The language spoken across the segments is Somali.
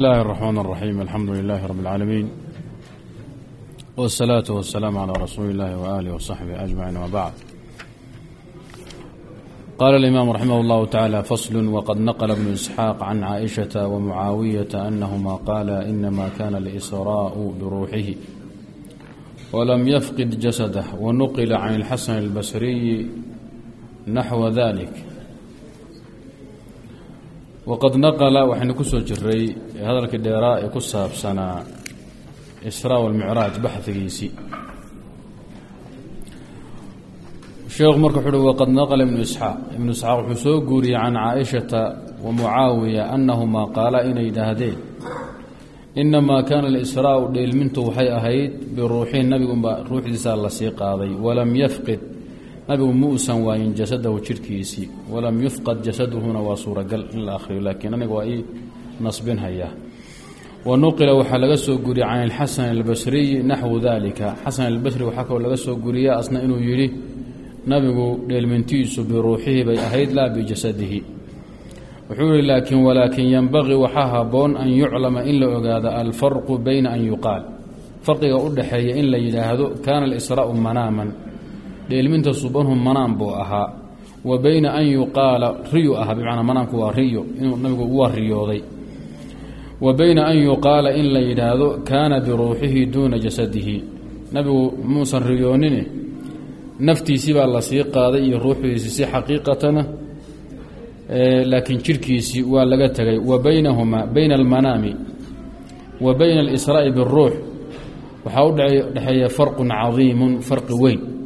bismillahi الرحmaan الraxim alxamdu lilahi rab اlcaalamiin wالsalaatu waالsalaam calى rasuuli اllahi waaalih wsaxbih ajmaciin wabacd qaala اlimaam raximah اllahu tacaala faslu wqad naqla bnu isxaaq can caaishaةa wmucaawiyata anahuma qaala inama kana lisraa'u biruuxihi walam yafqid jasadh wanuqila can اlxasan اlbasriyi naxwa dalik waqad naqala waxaynu ku soo jiray hadalkii dheeraa ee ku saabsanaa israa walmicraaj baxdigiisii sheekhu marka wuxu uhi waqad naqala ibnu isxaaq ibnu isxaaq wuxuu soo guuriyey can caaishata wa mucaawiya annahumaa qaala inay yidhaahdeen inamaa kaana alisraau dheelmintu waxay ahayd biruuxihi nabigunbaa ruuxdiisaa la sii qaaday walam yafqid nabigu ma uusan waayin jasadahu jidhkiisii walam yufqad jasaduhuna waa suuragal in la akhriyo laakiin aniga waa ii nasbinhayaa wa nuqila waxaa laga soo guriyey can ilxasan albasriyi naxwu dalika xasan albasri waxaa kaloo laga soo guriya asna inuu yidhi nabigu dheelmintiisu biruuxihi bay ahayd laa bijasadihi. Wuxuu yihi laakiin walaakin yenbaqii waxaa habboon an yuclama in la ogaado alfarqu bayna an yuqaal. Farqiga u dhaxeeya in la yidhaahdo kaana alisraa'u manaaman dheelminta subanhu manaan buu ahaa. Wa bayna an yuqaala riyu ahaa bimacnaa manaamku waa riyo inuu nabigu waa riyooday wa bayna an yuqaala in la yidhaahdo kaana biruuxihi duuna jasadihi. Nabigu muusan riyoonine naftiisii baa la sii qaaday iyo ruuxdiisii si xaqiiqatana laakiin jidhkiisii waa laga tegay wa baynahumaa bayna almanaami wa bayna alisraa'i biruux waxaa u dhexeeya farqun cadiimun farqi weyn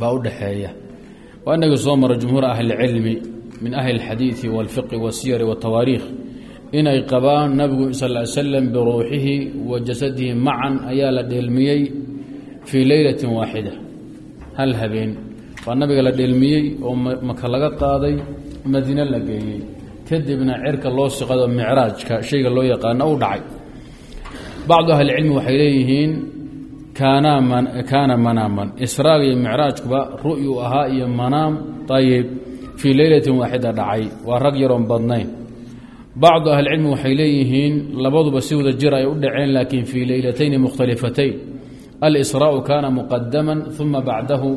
baa u dhexeeya waa inagii soo mara jumhuur ahlicilmi min ahli اlxadiiثi wاlfiqhi wاsiyari wاtawaariikh inay qabaan nabigu sal ly slam biruuxihi wa jasadihi macan ayaa la dheelmiyey fii leylati waaxida hal habeen baa nabiga la dheelmiyey oo maka laga qaaday madiine la geeyey kadibna cerka loo siqado micraajka shayga loo yaqaano u dhacay bacdu ahlicilmi waxay leeyihiin kaana manaaman israag iyo micraajkuba ru'yu ahaa iyo manaam ayib fii leylatin waaxida dhacay waa rag yaroon badnayn. Bacdu ahlicilmi waxay leeyihiin labaduba si wada jir ay u dhaceen laakiin fii leylatayni mukhtalifatayn. Alisraau kaana muqadaman uma bacdahu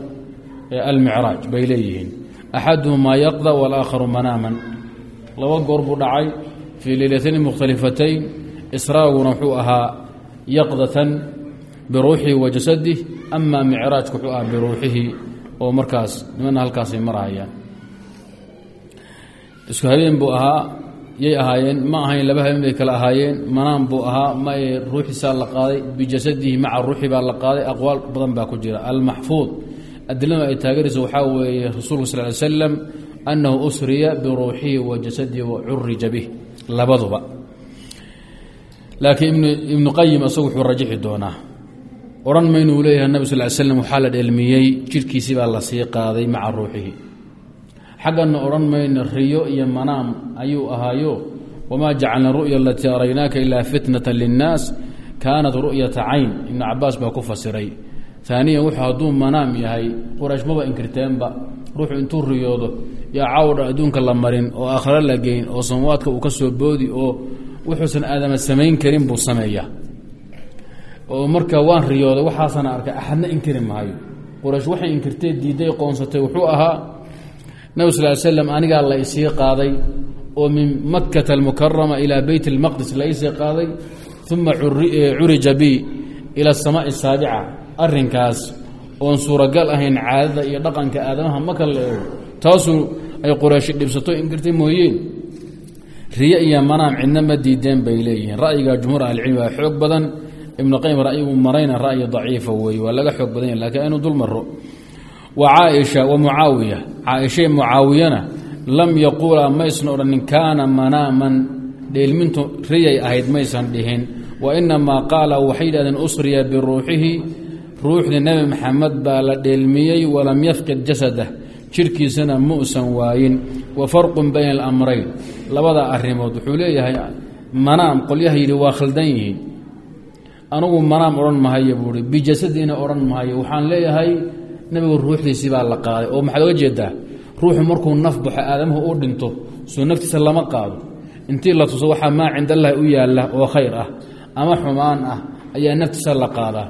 almicraaj bay leeyihiin. Axaduhumaa yaqda walaakharu manaaman. Laba goor buu dhacay fii leylatayni mukhtalifatayn. Israaguna wuxuu ahaa yaqdatan biruuxihi wa jasadih ama micraajku wuxuu ah biruuxihi oo markaas nimana halkaasay marahayaan. Isku habeen buu ahaa yay ahaayeen ma ahayn laba habeen bay kale ahaayeen manaan buu ahaa ma ruuxiisaa la qaaday bijasadihi maca ruuxi baa la qaaday aqwaal badan baa ku jira. Almaxfuud adiladu ay taageerayso waxaa weeye rasuulku sal ly slam annahu usriya biruuxihi wa jasadihi wa curija bih labaduba. Laakiin ibnu qayim isagu wuxuu rajixi doonaa odhan maynuu leeyahay nabi sal l slm waxaa la dheelmiyey jidhkiisii baa la sii qaaday maca ruuxihi. Xagganna odhan mayno riyo iyo manaam ayuu ahaayo wamaa jacalna ru'ya alatii araynaaka ilaa fitnata linnaas kaanat ru'yata cayn. Ibnu cabaas baa ku fasiray. Aaniyan wuxuu hadduu manaam yahay quraysh maba inkirteenba ruuxu intuu riyoodo yaa cawdha adduunka la marin oo aakhare la geyn oo samwaadka uu ka soo boodi oo wuxuusan aadama samayn karin buu sameeya oo marka waan riyooday waxaasana arkay axadna inkiri maayo. Quraysh waxay inkirtee diidday qoonsatay. Wuxuu ahaa nabi sal slam anigaa la isii qaaday oo min makkata almukarama ilaa beyt اlmaqdis la isii qaaday uma curija bi ila asamaa asaabica arinkaas oon suuragal ahayn caadada iyo dhaqanka aadamaha maka la eego taasuu ay qurayshi dhibsato inkirtay mooyeen riye iyo manaam cidna ma diideen bay leeyihiin. Ra'yiga jumhuur ahlicilmi waa xoog badan ibnu qayim ra'yigu marayna ra'yi daciifa weeye waa laga xoog badan lakiin aynu dul maro wa caaisha wa mucaawiya caaisha mucaawiyana lam yaquula maysan odhanin kaana manaaman. Dheelmintu riyay ahayd maysan dhihin. Wa inamaa qaala waxay yidhahdeen usriya biruuxihi ruuxdii nebi maxamed baa la dheelmiyey walam yafqid jasadah jidhkiisana muusan waayin. Wa farqun bayna alamrayn. Labada arrimood wuxuu leeyahay manaam qolyaha yidhi waa khaldan yihiin anugu manaam odhan mahayo buui bijasadiina odhan mahayo waxaan leeyahay nebigu ruuxdiisii baa la qaaday. Oo maxaad oga jeedaa ruuxu markuu naf baxo aadamuhu u dhinto soo naftiisa lama qaado. Intii la tuso waxaa maa cind allahi u yaalla oo khayr ah. Ama xumaan ah ayaa naftiisa la qaadaa.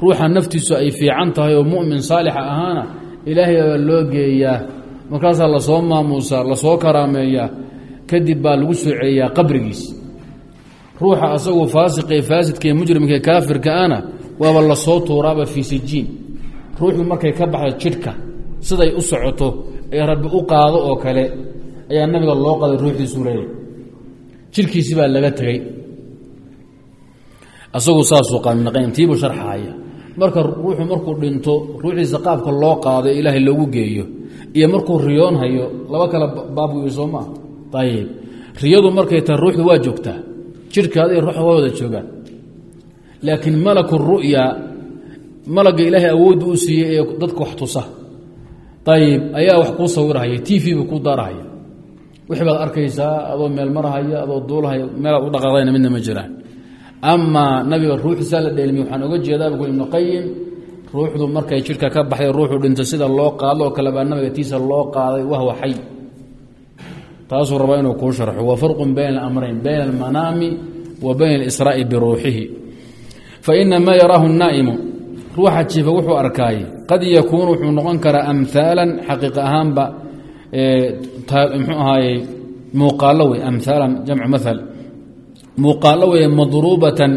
Ruuxa naftiisu ay fiican tahay oo mu'min saalixa ahaana ilaahay baa loo geeyaa. Markaasaa la soo maamuusaa la soo karaameeyaa. Kadib baa lagu soo celiyaa qabrigiis ruuxa asagu faasiqee faasidkae mujrimkae kaafirka ana waaba la soo tuuraaba fii sijiin. Ruuxdu markay ka baxdo jidhka siday u socoto ee rabbi u qaado oo kale ayaa nabiga loo qaday ruuxdiisuu leeyahy jidhkiisi baa laga tegey. Asagu saasuu qaninaqayn tiibuu sharxahaya marka ruuxu markuu dhinto ruuxdiisa qaabka loo qaado ee ilaahay loogu geeyo iyo markuu riyoon hayo laba kale baabguyo soo maa ayib riyadu markay tahay ruuxdu waa joogtaa jidhkaada iyo ruuxa waa wada joogaan. Laakiin malaku ru'ya malagga ilaahay awoodda u siiyey ee dadka wax tusa. Ayib ayaa wax kuu sawirahaya t v buu kuu daarahaya. Wixii baad arkaysaa adoo meel marahaya adoo duulahaya meelaad u dhaqaaqdayna midna ma jiraan. Amaa nabiga ruuxiisaa la dheelmiye waxaan oga jeedaa bu ibnu qayim ruuxdu markay jidhka ka baxday ruuxu dhinto sida loo qaado oo kale baa nabiga tiisa loo qaaday wahwa xay taasuu rabaa inuu kuu sharxo. Wa farqun bayna alamrayn bayna almanaami wa bayna alisraa'i biruuxihi. Fainamaa yaraahu naa'imu ruuxa jiifa wuxuu arkaay qad yakuunu wuxuu noqon karaa amhaalan xaqiiq ahaanba mxuu ahaaye muuqaallo wey amhaalan jamcu maal muuqaallo wey madruubatan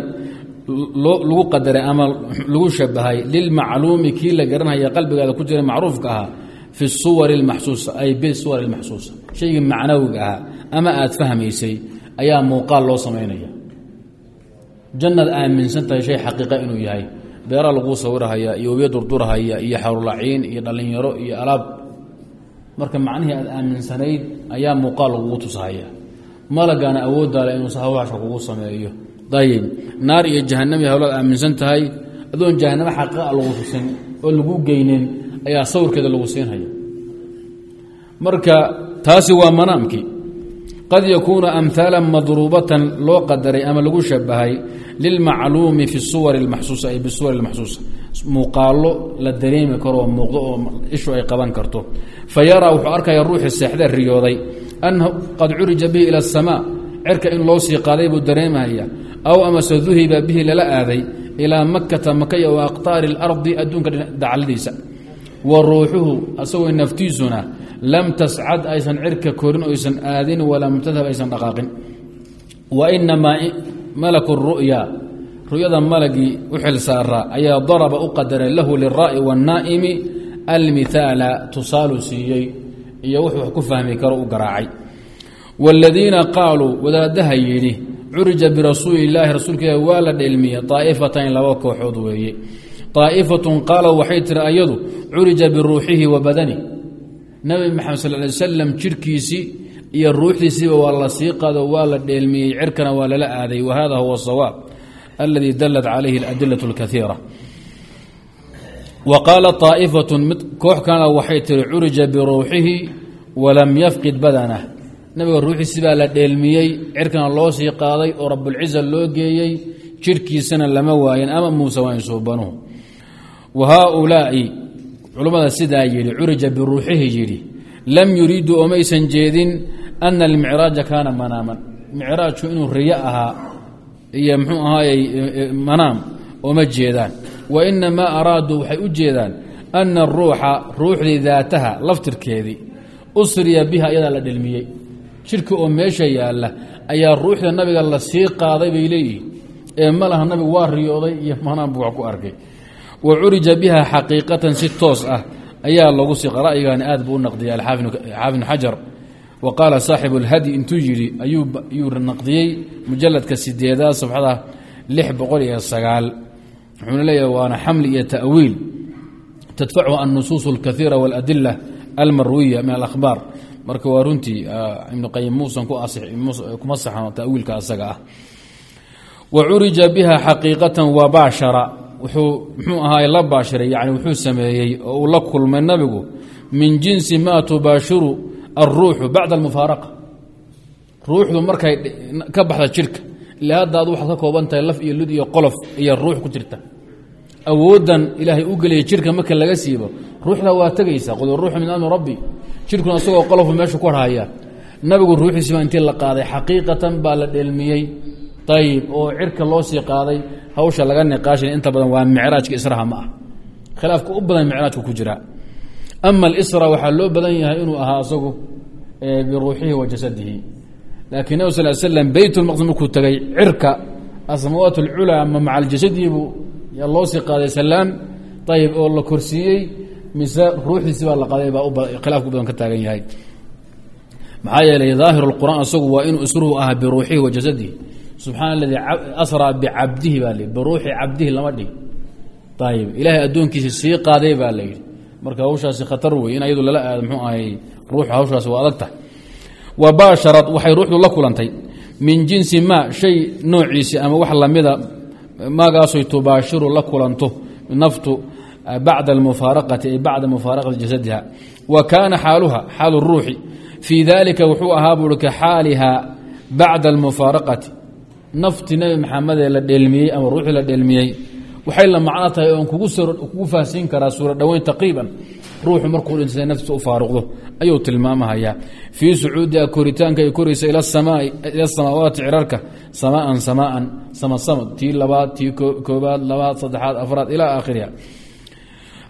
lagu qadaray ama lagu shabahay lilmacluumi kii la garanhaya qalbigaada ku jira macruufka ahaa fi suwar اmaxsuusa ay bisuwar اmaxsuusa shaygii macnawiga ahaa ama aad fahmaysay ayaa muuqaal loo samaynaya. Jannaad aaminsan tahay shay xaqiiqa inuu yahay. Beera laguu sawirahaya iyo webiyo durdurahaya iyo xarulaciin iyo dhallinyaro iyo alaab. Marka macnihii aad aaminsanayd ayaa muuqaal lagugu tusahaya. Malagana awooddaale inuu sahawasha kugu sameeyo. Ayib naar iyo jahanami hawlaad aaminsan tahay adoon jahanamo xaqiiqa lagu tusin oo lagu geynin ayaa sawirkeeda lagu siinhaya marka taasi waa manaamkii. Qad yakuunu amhaala madruubatan loo qadaray ama lagu shabahay lilmacluumi fi suwar maxsuusa ay bisuwar maxsuusa. Muuqaalo la dareemi karoo muuqdo oo ishu ay qaban karto. Fa yaraa wuxuu arkaya ruuxii seexde riyooday annahu qad curija bihi ila asamaa cerka in loo sii qaaday buu dareemaya aw amase duhiba bihi lala aaday ilaa makkata makaya wa aqtaari اlardi adduunka dacladiisa wa ruuxuhu asagoo naftiisuna lam tascad aysan cirka korin oysan aadin walam tadhab aysan dhaqaaqin. Wa inamaa malaku ru'ya ru'yada malagii u xil saaraa ayaa daraba u qadaray lahu liraa'i waannaa'imi almithaala tusaalu siiyey iyo wuxuu wax ku fahmi karo u garaacay. Waaladiina qaaluu wadaadaha yidhi curija birasuuli illaahi rasuulka ilahi waa la dheelmiyey daa'ifatayn laba kooxood weeye. Daa'ifatun qaala waxay tiri curija biruuxihi wa nabi maxamed sal ly slam jidhkiisii iyo ruuxdiisiiba waa la sii qaado waa la dheelmiyey cirkana waa lala aaday wa hada huwa sawaab aladii dalat calayhi aladilatu اlkaiira wa qaala mid koox kana waxay tiri curija biruuxihi walam yafqid badanah nabiga ruuxiisi baa la dheelmiyey cirkana loo sii qaaday oo rabulciza loo geeyey jidhkiisana lama waayen ama muuse waan suubanuhu wa haaulaa'i culummada sidaa yidhi curija biruuxihi yidhi lam yuriiduu omaysan jeedin ana almicraaja kaana manaaman. Micraajku inuu riyo ahaa iyo mxuu ahaayey manaam ooma jeedaan. Wa inamaa araaduu waxay u jeedaan ana aruuxa ruuxdii daataha laftirkeedii usriya biha iyadaa la dhelmiyey jidhka oo meesha yaalla ayaa ruuxda nabiga la sii qaaday bay leeyihiin ee ma laha nabigu waa riyooday iyo manaam buu wax ku arkay wa curija biha xaqiiqatan si toos ah ayaa lagu si ra'yigaani aad buu u naqdiyay xaafid xajar wa qaala saaxibu اlhadyi intuu yidhi ayuu naqdiyey mujaladka sideedaad sabxada lix boqol iyo sagaal wuxuuna leeyahay waana xamli iyo ta'wiil tadfachu annusuus اlkaiira waاladila almarwiya min alahbaar marka waa runtii ibnu qayim muusan kuma saxno ta'wiilka asaga ah wa curija biha xaqiiqatan wabaashara wuxuu muxuu ahaay la baashiray yani wuxuu sameeyey oo uu la kulmay nabigu min jinsi maa tubaashiru alruuxu bacda almufaaraqa. Ruuxdu markay ka baxda jidhka ila hadda adu waxaad ka kooban tahay laf iyo lud iyo qolof iyo ruux ku jirta. Awooddan ilaahay u geliyay jidhka marka laga siibo ruuxda waa tegaysa qul ruuxu min amri rabbi. Jidhkuna isagoo qolofu meeshu ku haya nabigu ruuxiisi baa intii la qaaday xaqiiqatan baa la dheelmiyey ayib oo cirka loo sii qaaday hawsha laga niqaashay inta badan waa micraajka israha ma ah khilaafka u badan micraajka ku jira. Ama alisra waxaa loo badan yahay inuu ahaa asagu biruuxihi wa jasadihi. Laakiin nabig sal slam beyt lmaqdis markuu tagay cirka asmawaat alculaa ma maca aljasadiibuu loo sii qaaday salaam ayib oo la korsiiyey mise ruuxiisi baa la qaaday baa khilaafka u badan ka taagan yahay. Maxaa yeelay daahir اqur'aan isagu waa subxaana aladii asraa bicabdihi baa li biruuxi cabdihi lama dhig. Ayib ilaahay addoonkiisa sii qaaday baa la yidhi. Marka hawshaasi khatar wey in ayadu lala aado mxuu ahay ruuxu hawshaasi waa adag tahay. Wa baasharad waxay ruuxdu la kulantay. Min jinsi ma shay noociisi ama wax lamida maagaasoy tubaashiru la kulanto. Naftu bacda almufaaraqati ay bacda mufaaraqati jasadiha. Wa kaana xaaluha xaalu ruuxi. Fii dalika wuxuu ahaa buui ka xaaliha bacda almufaaraqati nafti nebi maxamedee la dheelmiyey ama ruuxii la dheelmiyey waxay la macno tahay oon kugu faahsiin karaa suura dhoweyn taqiiban. Ruuxu markuu dhintay naftiisa u faaruqdo ayuu tilmaamahayaa fii sucuudiha koritaanka ay koraysa ila samaawaati cirarka samaan samaan samasama tii labaad tii koobaad labaad saddexaad afraad ilaa aakhiriha.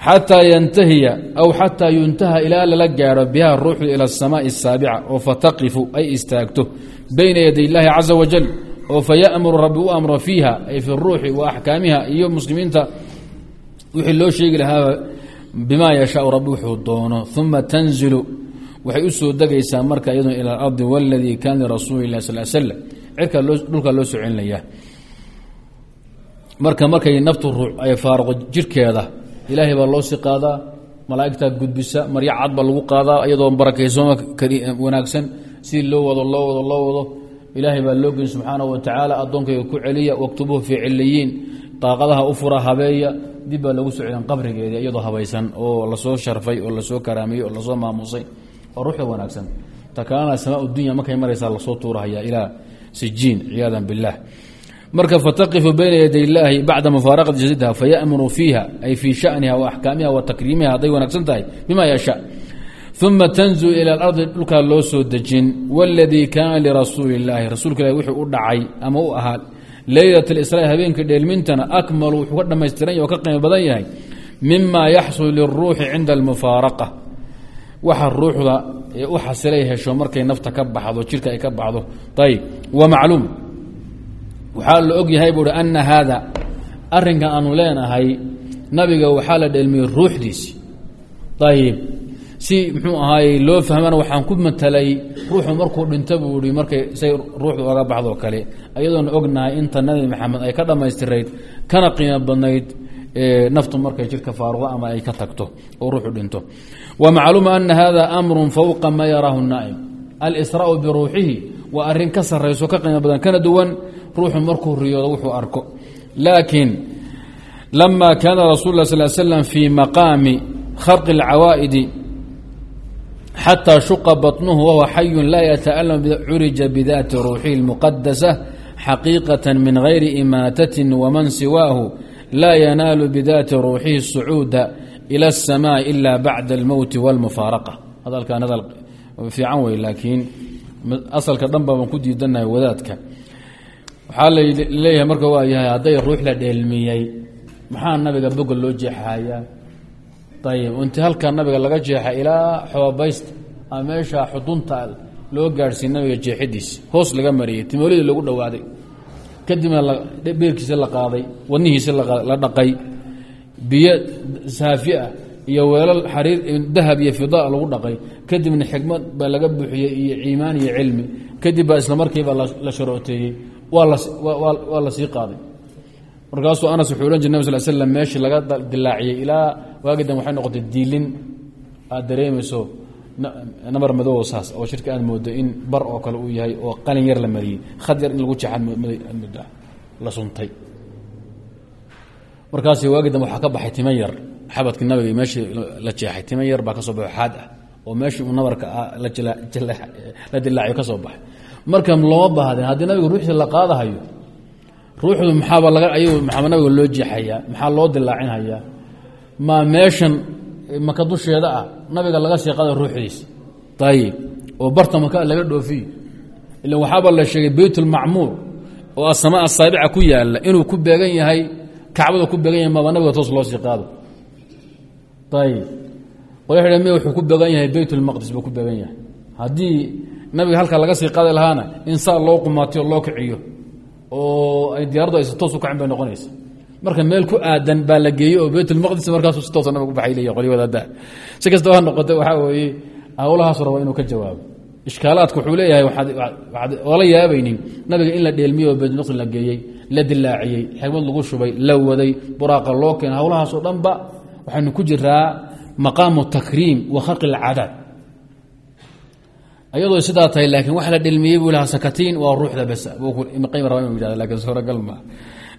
Xataa yantahiya aw xataa yuntaha ilaa lala gaaro biha ruuxdu ila asamaai asaabica oo fataqifu ay istaagto bayna yaday illaahi caza wajal oo fayamuru rabbi u amro fiiha ay fi ruuxi wa axkaamiha iyo muslimiinta wixii loo sheegi lahaaba bimaa yashaau rabbi wuxuu doono. Uma tanzilu waxay u degaysaa marka iyaduna ila alardi waladii kaana lirasuuli lah sal slam cirka dhulkaa loo soo marka markay naftu ruux ay faaruqo jirkeeda ilaahay baa loo sii qaadaa malaa'igtaa gudbisa maryo cad baa lagu qaadaa iyadoo barakaysooma wanaagsan sidii loo wado loo wado loo wado ilaahay baa loo geyy subxaanahu wa tacaala addoonkayga ku celiya waktubuhu fii ciliyiin daaqadaha u fura habeeya dib baa lagu soo celin qabrigeeda iyadoo habaysan oo la soo sharfay oo la soo karaamiyey oo la soo maamusay oo ruuxda wanaagsan. Takalana samaa dunya markay maraysaa la soo tuurahaya ilaa sijiin ciyaada biاllah marka fataqifu bayna yaday illaahi bacda mufaaraqati jasadha fayamuru fiiha ay fii shaniha wa axkaamiha wa takriimiha hadday wanaagsan tahay bima yasha uma tanzul ila alardi dhulkaa loo soo dejin waladii kaana lirasuuli اllaahi rasuulka ilahi wuxuu u dhacay ama u ahaa leylat اlisraa habeenkii dheelmintana akmalu wuxuu ka dhammaystiran yahy oo ka qiimo badan yahay mima yaxsul liلruuxi cinda almufaaraqa waxa ruuxda ee u xasilay hesho markay nafta ka baxdo jirka ay ka baxdo ayb wa macluum waxaa la og yahay buuhi ana haada arrinkan aanu leenahay nabiga waxaa la dheelmiyey ruuxdiisi ayib si muxuu ahaay loo fahmana waxaan ku matalay ruuxu markuu dhinto buu i markay say ruuxdu oga baxdoo kale. Ayadoona ognahay inta nabi maxamed ay ka dhammaystirayd kana qiimo badnayd naftu markay jirka faaruqdo ama ay ka tagto oo ruuxu dhinto. Wa macluuma ana hada amrun fowqa ma yaraahu naa'im alsraau biruuxihi waa arrin ka sarayso ka qiimo badan kana duwan ruuxu markuu riyoodo wuxuu arko. Laakiin lama kaana rasul sal slam fii maqaami kharqi اlcawaa'idi xatى shuqa baطnuhu wahuwa xayu laa yata'alam curija bidaati ruuxihi اlmuqadasa xaqiiqaة min gayri imaatati waman siwaahu laa yanaalu bidaati ruuxihi الsucuuda ilى الsamaaءi ila bacda اlmowti wاlmufaaraqa hadalkan hadal fiican wey laakiin asalka dhan baaban ku diidanahay wadaadka waxaa laleeyahay marka waa yahay hadday ruux la dheelmiyey maxaa nabiga boga loo jeexayaa ayib inti halkaa nabiga laga jeexa ilaa xoobaysta ama meesha xudunta loo gaadhsiiy nabiga jeexidiisi hoos laga mariyey timoolidii lagu dhowaaday kadibna beerkiisi la qaaday wadnihiisi la dhaqay. Biyo saafi iyo weelal xariir dahab iyo fida lagu dhaqay. Kadibna xikmad baa laga buuxiyey iyo iimaan iyo cilmi. Kadib baa isla markiiba la sharooteeyey waa la sii qaaday. Markaasuu anas wuxuu ohan jir nab slam meeshii laga dilaaciyey ilaa waagidan waxay noqotay diilin. Aad dareemayso nabar madoobo saas oo shirka aad moodo in bar oo kale uu yahay oo qalin yar la mariyey. Khad yar in lagu jeexaad mooda la suntay. Markaas waagidan waxaa ka baxay tima yar. Xabadkii nabiga meeshii la jeexay tima yar baa ka soo xaad ah oo meeshii uu nabarka la dilaaciyo ka baxay. Marka looma baahdeen haddii nabiga ruuxdii la qaadahayo ruuxdu maxaaba laga ayuu maxaa nabiga loo jeexayaa maxaa loo dilaacinhayaa ma meeshan maka dusheeda ah nabiga laga sii qaada ruuxdiisa ayib oo barta maka laga dhoofiyo ila waxaaba la sheegay beytulmacmuur oo asama asaabica ku yaalla inuu ku beegan yahay kacbada ku beegan yahay maba nabiga toos loo sii qaado ayib qolya m wuxuu ku beegan yahay beytulmaqdis buu ku beegan yahay. Haddii nabiga halka laga sii qaadi lahaana in loo qumaatiyo loo kiciyo oo ay diyaradu aysa toos u kacin bay noqonaysa marka meel ku aadan baa la geeyey oo beytulmaqdis markaasu si toosa nabig ubaxay leeya qolya wadaadaha si kastaba ha noqotay waxaa weeye hawlahaas raba inuu ka jawaabo. Ishkaalaadku wuxuu leeyahay waxaad oola yaabaynin nabiga in la dheelmiyo oo beytulmaqdis la geeyey la dilaaciyey xigmad lagu shubay la waday buraaqa loo keenay hawlahaasoo dhanba waxaynu ku jiraa maqaamu takriim wa kharqi alcadaad ayadoo sidaa tahay laakiin waxa la dhelmiyey buu lahaa sakatiin ruuxda bas ibn qayim raba inu yihahdo laakiin suuragal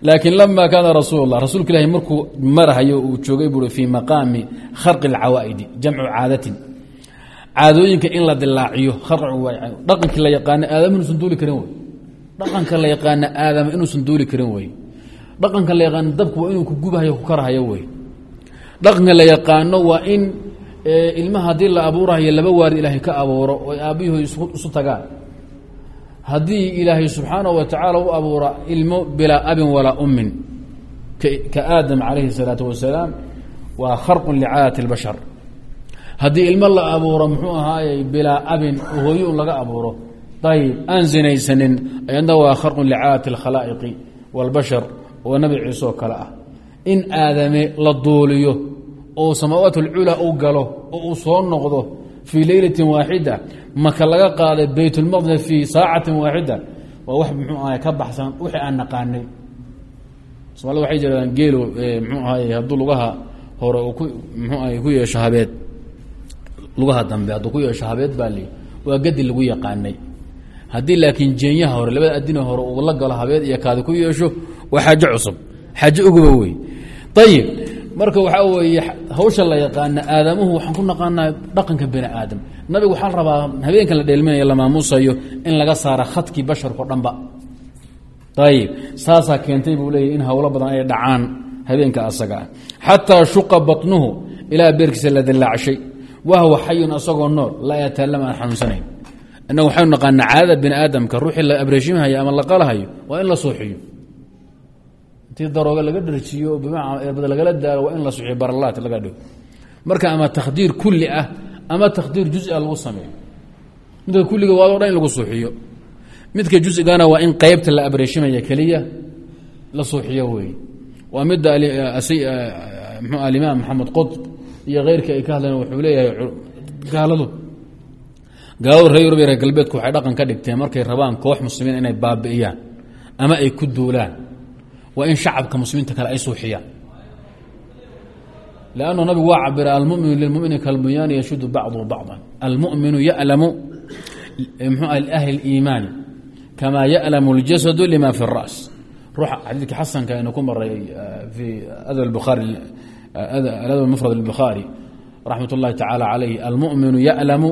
laakiin lama kaana rasuul allah rasuulka ilaahi markuu marahayo uu joogay buui fii maqaami kharqi alcawaa'idi jamcu caadatin. Caadooyinka in la dilaaciyo dhaqankii la yaqaano aadama inuusan duuli karin wey dhaqanka la yaqaana aadama inuusan duuli karin wey dhaqanka la yaqaano dabku waa inuu ku gubahayo ku karahayo wey dhaqanka la yaqaano waa in ilmaha haddii la abuurahayo laba waarid ilaahay ka abuuro oo aabbiyaho isu tagaan haddii ilaahay subxaanaه wa tacaala u abuura ilmo bilaa abin walaa ummin ka aadam calayhi الsalaaةu wasalaam waa kharqu licaadati اlbashar haddii ilmo la abuuro muxuu ahaayey bilaa abin hooyo un laga abuuro ayib aan zinaysanin ayadna waa kharqu licaadati اlkhalaa'iqi wاlbashar oo nabi ciise oo kale ah in aadame la duuliyo oo samaawaat اlculaa u galo oo uu soo noqdo fii leylati waaxida maka laga qaaday beytulmaqdis fii saacatin waaxida waa wax mxuu ahay ka baxsan wixii aan naqaanay somalida waxay jiraan geelo mxuu ahay hadduu lugaha hore ku mxuu ahay ku yeesho habeed lugaha dambe hadduu ku yeesho habeed baa waa gadi lagu yaqaanay haddii laakiin jeenyaha hore labada adina hore uu la galo habeed iyo kaadi ku yeesho waa xaajo cusub xaajo uguba wey marka waxaa weeye hawsha la yaqaana aadamuhu waxaan ku naqaanaa dhaqanka bani aadam. Nabigu waxaa la rabaa habeenkan la dheelminayo la maamuusayo in laga saara khadkii basharko dhanba. Ayib saasaa keentay buu leeyahy in howlo badan ay dhacaan habeenka asaga ah. Xataa shuqa batnuhu ilaa beerkiisa la dallaacshay wahwa xayun asagoo nool laa yataalama xanuunsanayn. Innagu waxaynu naqaanaa caadada bani aadamka ruuxii la abreeshimahayo ama la qalahayo waa in la suuxiyo ti darooga laga dharjiyo lagala daalo waa in la suiyo baralaat laga dhigo. Marka ama takdiir kuli ah ama takdiir juz-a ah lagu sameeyo. Midka kulliga waado dhan in lagu suuxiyo. Midka jusgana waa in qeybta la abreeshimaya keliya la suuxiyo wey waa midda eh, eh, ah, alimaam maxamed qod iyo keyrkii ay ka hadleen wuxuu leeyahay gaaladu. Gaaladu ree yurub reer galbeedku waxay dhaqan ka dhigteen markay rabaan koox muslimiin inay baabi'iyaan ama ay ku duulaan waa in shacabka muslimiinta kale ay suuxiyaan lannu nabigu waa cabira almuminu lilmumini kalbunyaani yashudu bacduhu bacضa almuminu yalamu mxu ahli اliimaani kama yalamu اljasadu lima fi الra's ruuxa xadiidka xasanka aynu ku maray fi adab buaari adab mufrad اlbukhaari raxmat اllahi tacaala calayh almuminu yalamu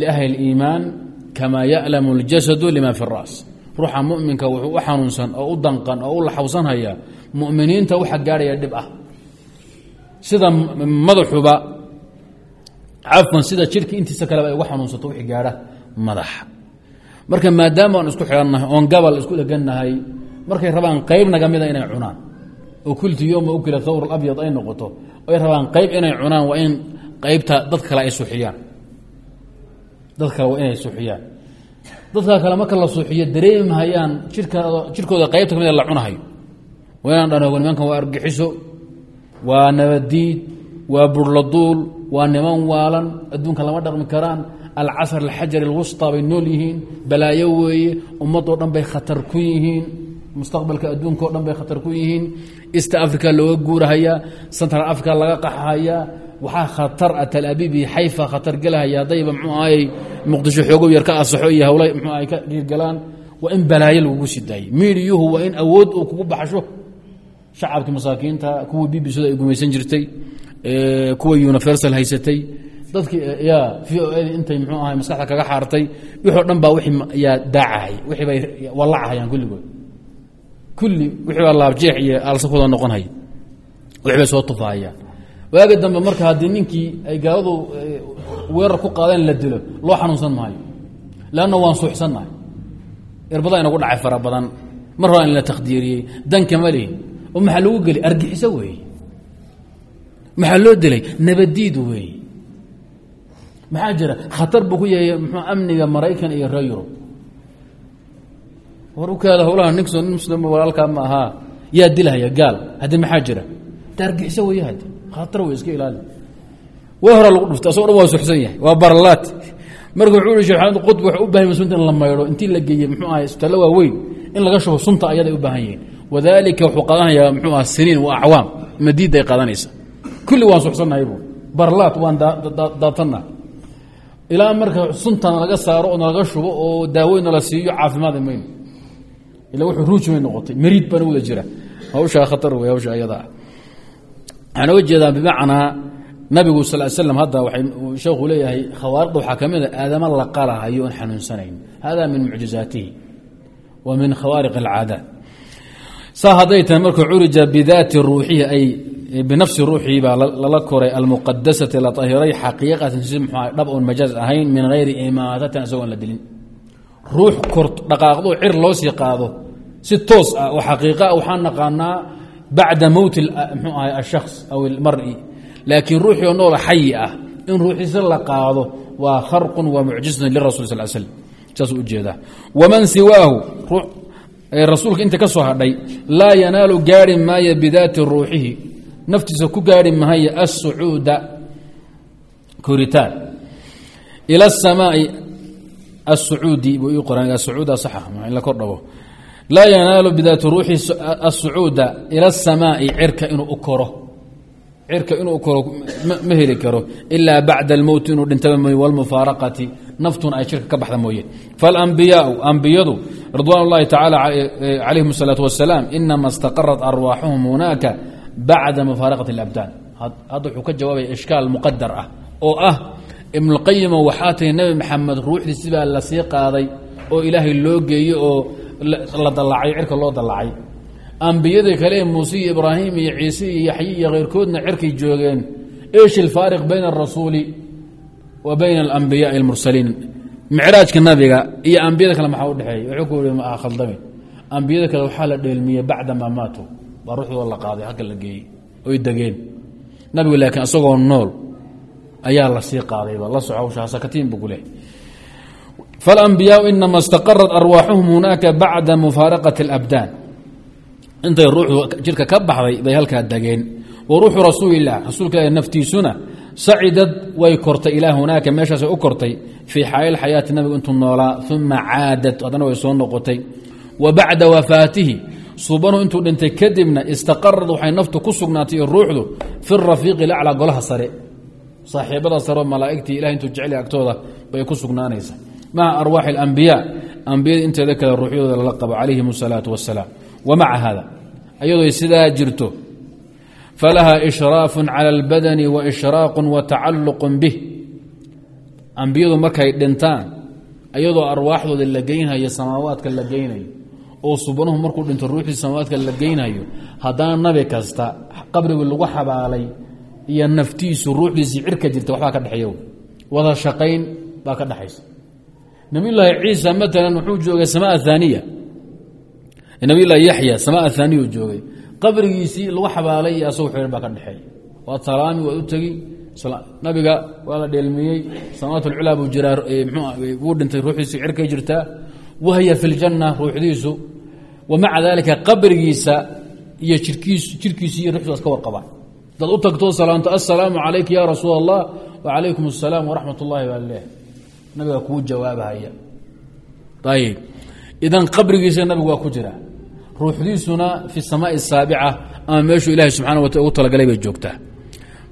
liahli اliimaan kama yalamu اljasadu lima fi الra's ruuxa muminka wuxuu u xanuunsan oo u danqan oo u laxawsanhaya muminiinta waxa gaadhaya dhib ah. Sida madaxuba cafwan sida jirka intiisa kaleba ay uga xanuunsato wixii gaadha madaxa marka maadaama aan isku xidhannahay oon gabal isku dhegannahay markay rabaan qayb naga mida inay cunaan. Oo kulti yoma ukila thawr abyad ay noqoto ay rabaan qayb inay cunaan waa in qaybta dad kale ay suuxiyaan. Dad kale waa inay suuxiyaan dadka kale marka la suuxiyo dareemi mahayaan jirkooda qaybta kamida la cunahayo. Waa inaan dhanogo nimankan waa argixiso waa nabadiid waa burladuul waa niman waalan adduunka lama dhaqmi karaan alcasr alxajar alwusطa bay nool yihiin balaayo weeye ummadoo dhan bay khatar ku yihiin mustaqbalka adduunka o dhan bay khatar ku yihiin east africa looga guurahayaa central africa laga qaxahayaa waxaa khatar a tal abiib iyo xayfa khatar gelahaya haddayba mxuu ahayy muqdisho xoogow yar ka asaxo iyo hawla mxuu ahay ka dhiirgalaan waa in balaayo lagugu sii daayay miidiyuhu waa in awood uu kugu baxsho shacabkii masaakiinta kuwii b b c da ay gumaysan jirtay kuwa universal haysatay. Dadkii ya v intay mxuu ahay maskaxda kaga xaartay wixoo dhan baa wixii yaa daacahay wixii bay wallacahayaan kulligood. Kulli wixii baa laabjeex iyo aalsa kuwada noqonhaya wixii bay soo tufahayaan waagi dambe marka haddii ninkii ay gaaladu weerar ku qaadeen la dilo loo xanuunsan maayo. Leanna waan suuxsannahay irbadaa inagu dhacay fara badan. Mar hora in la takhdiiriyey dankama lihin. Oo maxaa lagu geli argixiso weeye maxaa loo dilay? Nabadiid weeye maxaa jira? Khatar buu ku yahay mxuu amniga maraykan iyo reer yurub. War ukaada howlaha nixon nin muslim walaalkaa ma ahaa. Yaa dilahaya gaal. Haddii maxaa jira? De argixiso wey hadi khatar wey iska ilaali. Way horaa lagu dhuftay asagoo dhan waa suxsan yahay waa baralaat marka wuxuu ihi shekh maxamed qutb waxay u baahan sunta in la maydho intii la geeyey muxuu ahay isbitaallo waaweyn in laga shubo sunta ayaday u baahan yihiin. Wadaalika wuxuu qaadanayaa muxuu aha siniin waa acwaam madiidday qaadanaysa. Kulli waan suxsannahay bu barlaat waan daatannahay ilaa marka suntana laga saaro oo nalaga shubo oo daaweyn nala siiyo caafimaada mayno ila wuxuu ruuj may noqotay mariid baana wada jira. Hawshaa khatar wey hawsha ayada. ah waxaan oga jeedaa bimacnaa nabigu sal slam hadda sheekhu leeyahay khawaariqda waxaa ka mid a aadama la qalahayo oon xanuunsanayn. Hada min mucjizaatihi wa min khawaariq alcaadaat saa hadday tahay marka curija bidaati ruuxihi ay binafsi ruuxii baa lala koray almuqadasati la ahiray xaqiiqatan si mxua dhab oon majaaz ahayn min hayri imaatatin isagoon la dilin. Ruux kor dhaqaaqdo cir loo sii qaado si toos ah oo xaqiiqa ah waxaan naqaanaa bacda mowti mxuu ahay ashaks aw almari. Laakiin ruuxii oo nool xayi ah in ruuxiisa la qaado waa kharqun waa mucjizatun lirasul sal slm saasuu u jeedaa waman siwaahu rasuulka inta ka soo hadhay laa yanaalu gaari maayo bidaati ruuxihi. Naftiisa ku gaari mahayo asucuuda koritaan. Ila asamaai asucuudi laa yanaalu bidaati ruuxi asucuuda ila asamaai cirka inuu u koro cirka inuu koro ma heli karo ilaa bacda almowti inuu dhintaba mooye walmufaaraqati naftuna ay jirka ka baxda mooye faاlambiyaau ambiyadu ridwan اllahi tacaala calayhim الsalaatu wasalaam inama istaqarat arwaaxuhum hunaaka bacda mufaaraqati اlabdaan hadda wuxuu ka jawaabaya ishkaal muqadar ah oo ah ibnuاlqayimo waxaa tahi nebi maxamed ruuxdiisi baa lasii qaaday oo ilaahay loo geeyey oo la dallacay cirka loo dallacay. Ambiyadii kale muuse iyo ibraahim iyo ciise iyo yaxye iyo keyrkoodna cirkay joogeen. Ish ilfaariq bayna arasuuli wa bayna alambiyaai almursaliin micraajka nabiga iyo ambiyada kale maxaa udhexeeya wuxuu ku yihi ma khaldame ambiyada kale waxaa la dheelmiyey bacda maa maatuu baa ruuxdooda la qaaday halka la geeyey oy degeen. Nabigu laakiin isagoo nool ayaa la sii qaadayba la soco hawshaasakatiin bu kuleh falambiyaau inama istaqarat arwaaxuhum hunaaka bacda mufaaraqati alabdaan intay ruuxdu jirka ka baxday bay halkaa degeen wa ruuxu rasuulilah rasuulka naftiisuna sacidad way kortay ilaa hunaaka meeshaasay u kortay fii xaayal xayaati nabigu intuu noolaa uma caadad haddana way soo noqotay wa bacda wafaatihi subanu intuu dhintay kadibna istaqarad waxay naftu ku sugnaatay iyo ruuxdu fi rafiiqi laclaa golaha sare saaxiibada sareo malaa'igtii ilahay intuu jecel agtooda bay ku sugnaanaysa maca arwaaxi alambiyaa ambiyada inteeda kale ruuxyadooda lala qabo calayhim asalaatu wasalaam wmaca hada ayadoo sidaa jirto falaha ishraafu cala اlbadani wa ishraaqu wa tacalluqu bih ambiyadu markay dhintaan ayadoo arwaaxdooda la geynhayo samaawaadka la geynayo oo subanuhu markuu dhinto ruuxdii samaawaadka la geynhayo haddana nabi kasta qabrigii lagu xabaalay iyo naftiisu ruuxdiisii cirka jirta waxbaa ka dhexeeya wada shaqayn baa ka dhexaysa nabiyulaahi ciisa maalan wuxuu joogay samaa aaniya nabiylaahi yaxya samaa aaniyu joogay. Qabrigiisii lagu xabaalay iyo asagu xidhan baa ka dhexeeya waad salaami waad u tegi. Nabiga waa la dheelmiyey. Samawaat ulculaa buu jiraa wuu dhintay ruuxdiisi cirkay jirtaa. Wahya fi ljanna ruuxdiisu. Wa maca daalika qabrigiisa iyo jirkiisu iyo ruuxdu iska warqabaan. Dad u tagtoo salaamto assalaamu calayka ya rasuul allah wacalaykum asalaam waraxmat ullahi nabiga kuu jawaabahaya. Ayib idan qabrigiisa nabigu ku jira. Ruuxdiisuna fi samaai saabica ama meeshuu ilahay subxana wa ugu talagalay bay joogtaa.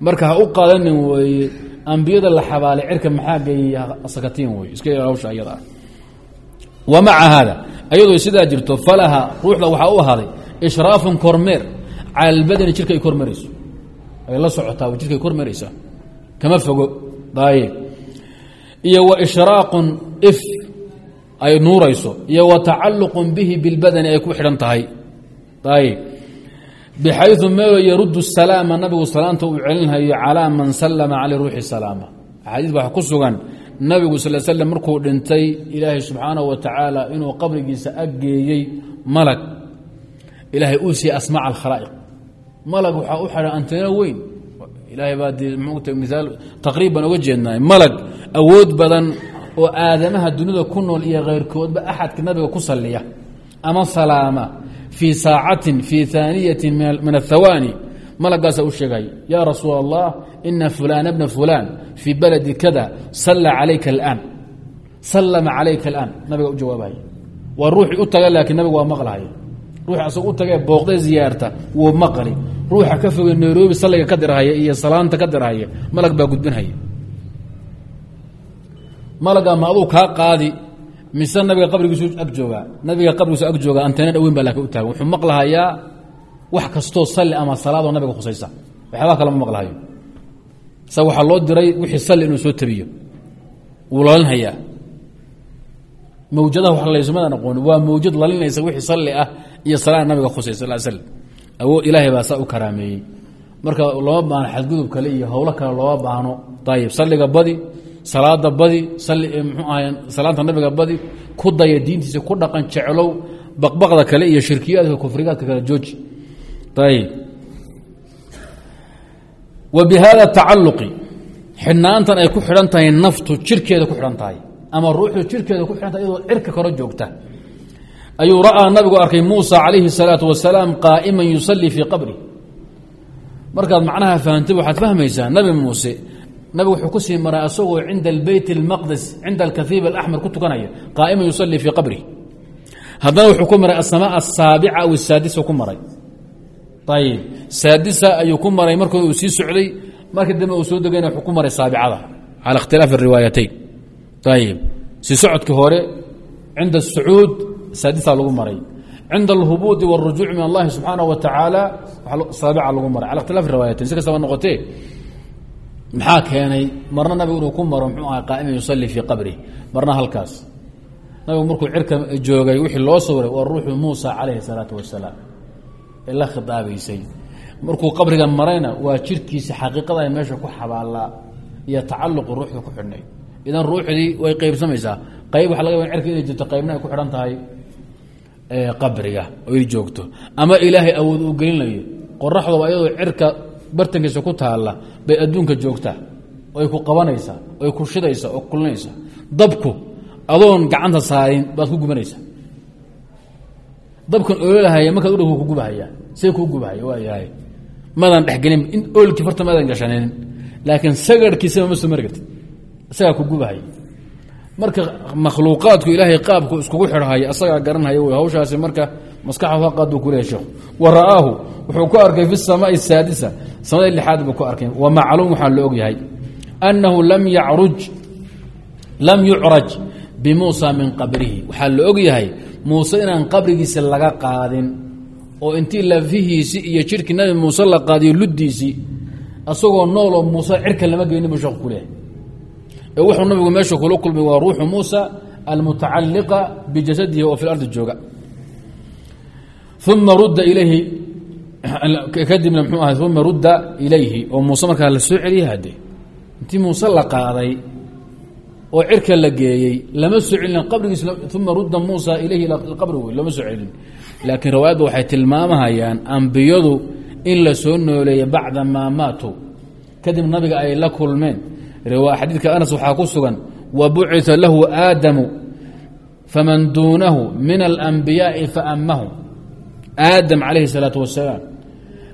Marka ha u qaadanin weeye ambiyada la xabaalay cirka maxaa geeyey sakatiin wey iska hawsha ayada. Wa maca haada ayadoo sidaa jirto falaha ruuxda waxaa u ahaaday ishraafun kormeer cala albadani jirka ay kormarayso ay la socotaa jirka ay kormaraysaa kama fogo. Dayib iyo wa ishraaqun if ay nuurayso iyo wa tacaluqun bihi bilbadani ay ku xidhan tahay. Bxayu meo yarud salaama nabigu salaanta uu celinhayo calaa man salama caley ruuxi salaama. Axaadiis baa ku sugan nabigu sal slm markuu dhintay ilaahay subxaanahu wa tacaala inuu qabrigiisa aggeeyey malag. Ilaahay uu siiyey asmaac alkhalaa'iq malag waxaa u xidhan anteno weyn ilaahay baa dee mta miaal taqriiban oga jeednaay. Malag awood badan oo aadamaha dunida ku nool iyo khayrkoodba axadka nabiga ku saliya ama salaama fii saacatin fii aaniyatin min ahawaani malagaasa u sheegay yaa rasuul allah ina fulaana bna fulaan fii baladi kada salla calayka alaan. Sallama calayka alaan nabiga u jawaabay. Waa ruuxii u taga laakiin nabiga waa maqlahay ruuxi asag u tagee booqday ziyaarta wuu maqli. Ruuxa ka fogey nairobi salliga ka dirhaya iyo salaanta ka dirhaya malag baa gudbinhaya malaga ma aduu kaa qaadi mise nabiga qabrigiisu ag joogaa nabiga qabrigiisu ag joogaa antena dhaweyn baa laakiin u taagan. Wuxuu maqlahayaa wax kastoo salli ama salaadoo nabiga khusaysa. Waxyaabaa kalema maqlahayo. Sa waxaa loo diray wixii salli inuu soo tabiyo wuu lalinhayaa mawjadaha wax laysmadan aqooni waa mawjad lalinaysa wixii salli ah iyo salaada nabiga khusay sal slam awood ilaahay baa saa u karaameeyey. Marka looma baahno xadgudub kale iyo howlo kale looma baahno. Ayib salliga badi salaada badi sali mxuu ahay salaanta nabiga badi ku daya diintiisa ku dhaqan jeclow baqbaqda kale iyo shirkiyaadka kufrigaadka kale jooji. Ayib wa bi hada tacaluqi ay ku xidhan tahay naftu jirkeeda ku xidhan tahay ama ruuxdu jirkeeda ku xidhan tahay iyadoo cirka koro joogta ayuu ra'aa nabigu arkay muusa calayhi الsalaatu wasalaam qaa'iman yusalii fii qabri markaad macnaha fahamtay waxaad fahmaysaa nabi muuse nabigu wuxuu ku sii maray asagoo cinda albeyt اlmaqdes cinda alkahiib alaxmar ku tukanaya qaa'iman yusalii fii qabri haddana wuxuu ku maray asamaa asaabica aw asaadisa ku maray ayib saadisa ayuu ku maray markoo uu sii socday markii dambe uu soo degayna wuxuu ku maray saabicada cala ikhtilaafi riwaayatayn ayib sii socodkii hore cinda asacuud saadisa lagu maray cinda alhubuudi wاrujuuc min allahi subxaanaه wa tacaala saabica lagu maray cala ikhtilaafi riwaayatayn si kastaba noqotee maxaa keenay marna nabigu inuu ku maro mxuu aha qaa'iman yusalii fii qabri marna halkaas nabigu markuu cirka joogay wixii loo sawray waa ruuxu muusa calayhi الsalaatu wasalaam ee la khidaabaysay markuu qabriga marayna waa jirkiisa xaqiiqada meesha ku xabaalaa iyo tacaluqi ruuxda ku xidhnay idan ruuxdii way qeybsamaysaa qayb waxa laga cirka inay jirto qaybna ay ku xidhan tahay qabriga oo ay joogto. Ama ilaahay awood uu gelinayo qoraxdaba iyadoo cirka bartankiisa ku taalla bay adduunka joogtaa. Oay ku qabanaysaa oy ku shidaysaa oo kulinaysaa dabku adoon gacanta saarin baad ku gubanaysaa. Dabkan oolahaya markaad udhag ku gubahaya see kuu gubahaya waa yahay madan dhexgelin in oolkii farta maadan gashanin laakiin sagarhkiisaba ma soo mari kartid isagaa ku gubahaya marka makhluuqaadku ilaahay qaabku iskugu xidhhaya asagaa garanhaya hawshaasi marka maskaxdu haqaaduu kuleeya sheekhu wa ra'aahu wuxuu ku arkay fi samaai saadisa samada lixaad buu ku arkay. Wa macluum waxaa la og yahay annahu lam yacruj lam yucraj bimuusa min qabrihi. Waxaa la og yahay muuse inaan qabrigiisi laga qaadin oo intii lafihiisii iyo jirhkii nabi muuse la qaadiyo luddiisii asagoo nooloo muuse cirka lama geynin buu sheekhu ku leehay ee wuxuu nabigu meesha kula kulmay waa ruuxu muusa almutacaliqa bijasadihi oo fi lardi jooga. Uma rudda ilayhi kadibna mxuu ahay uma rudda ilayhi oo muuse markaa la soo celiyey hadde intii muuse la qaaday oo cirka la geeyey lama soo celin qabrigiis uma rudda muusa ilayhi qabri wey lama soo celin. Laakiin riwaayadda waxay tilmaamahayaan ambiyadu in la soo nooleeyey bacda maa maatuu kadib nabiga ay la kulmeen xadiidka anas waxaa ku sugan wa bucita lahu aadamu faman duunahu min alambiyaai faamahu aadam calayhi salaatu wasalaam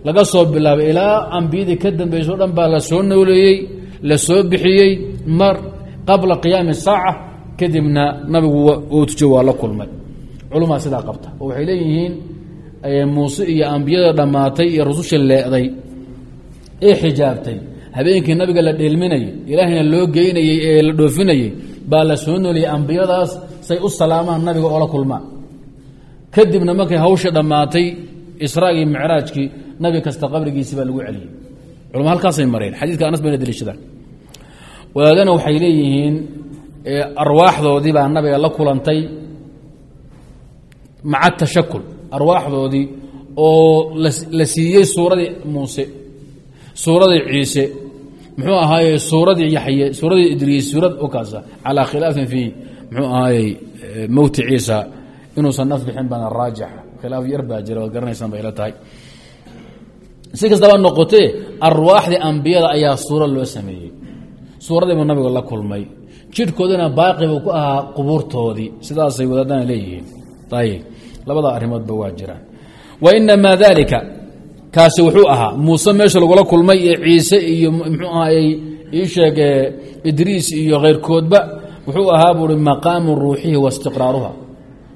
laga soo bilaabay ilaa ambiyadii ka dambaysa o dhan baa la soo nooleeyey la soo bixiyey mar qabla qiyaami saaca kadibna nabigu ootujo waa la kulmay. Culumaa sidaa qabta oo waxay leeyihiin muuse iyo ambiyada dhammaatay iyo rususha leeday ee xijaabtay habeenkii nabiga la dheelminayay ilaahayna loo geynayey ee la dhoofinayey baa la soo nooliyey ambiyadaas say u salaamaan nabiga oo la kulmaan kadibna markay hawsha dhammaatay israagii micraajkii nabi kasta qabrigiisi baa lagu celiyey culama halkaasay mareen. Xadiidka anas bayna daliishadaan wadaadana waxay leeyihiin arwaaxdoodii baa nabiga la kulantay maca tashakul. Arwaaxdoodii oo la siiyey suuradii muuse suuradii ciise muxuu ahaaye suuradii yaxye suuradii idriis suurad kaasa calaa khilaafin fii muxuu ahaayey mowti ciisa inuusan naf bixin bana raajix khilaaf yar baa jira waad garanaysaan bay ila tahay. Si kastaba noqotee arwaaxdii ambiyada ayaa suura loo sameeyey. Suuradiibuu nabigu la kulmay. Jidhkoodina baaqi buu ku ahaa qubuurtoodii. Sidaasay wadaadana leeyihiin. Ayib labada arrimoodba waa jiraan. Wa inamaa kaasi wuxuu ahaa muuse meesha lagula kulmay ee ciise iyo muxuu ahayey ii sheeg idriis iyo khayrkoodba wuxuu ahaa buui maqaamu ruuxihi wa istiqraaruha.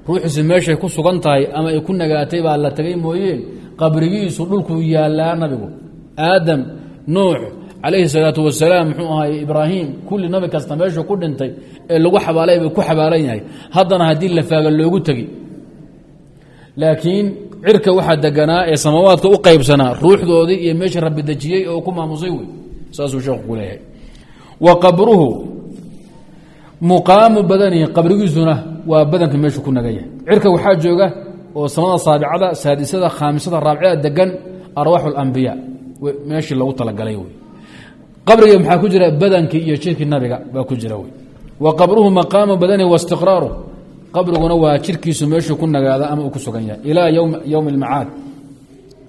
Ruuxiisu meeshay ku sugan tahay ama ay ku nagaatay baa la tegay mooyeen qabrigiisu dhulkuu yaallaa nabigu. Aadam nuux calayhi salaatu wasalaam muxuu ahaay ibraahim kulli nabi kasta meeshuu ku dhintay ee lagu xabaalay buu ku xabaalan yahay. Haddana haddii la faaga loogu tegi laakiin cirka waxaa deganaa ee samawaadka u qaybsanaa ruuxdoodii iyo meeshii rabbi dejiyey oo ku maamusay wey saasuu sheekhu ku leeyahay. Wa qabruhu muqaamu badanihi qabrigiisuna waa badanka meeshuu ku nagan yahay. Cirka waxaa jooga oo samada saabicada saadisada khaamisada raabicada degan arwaaxu اlambiya meeshii lagu talagalay wey qabriga maxaa ku jira? Badankii iyo jirkii nabiga baa ku jira wey wa qabruhu maqaamu badanihi waistiqraaru qabriguna waa jirkiisu meeshuu ku nagaada ama uu ku sugan yahay ilaa ywmi macaad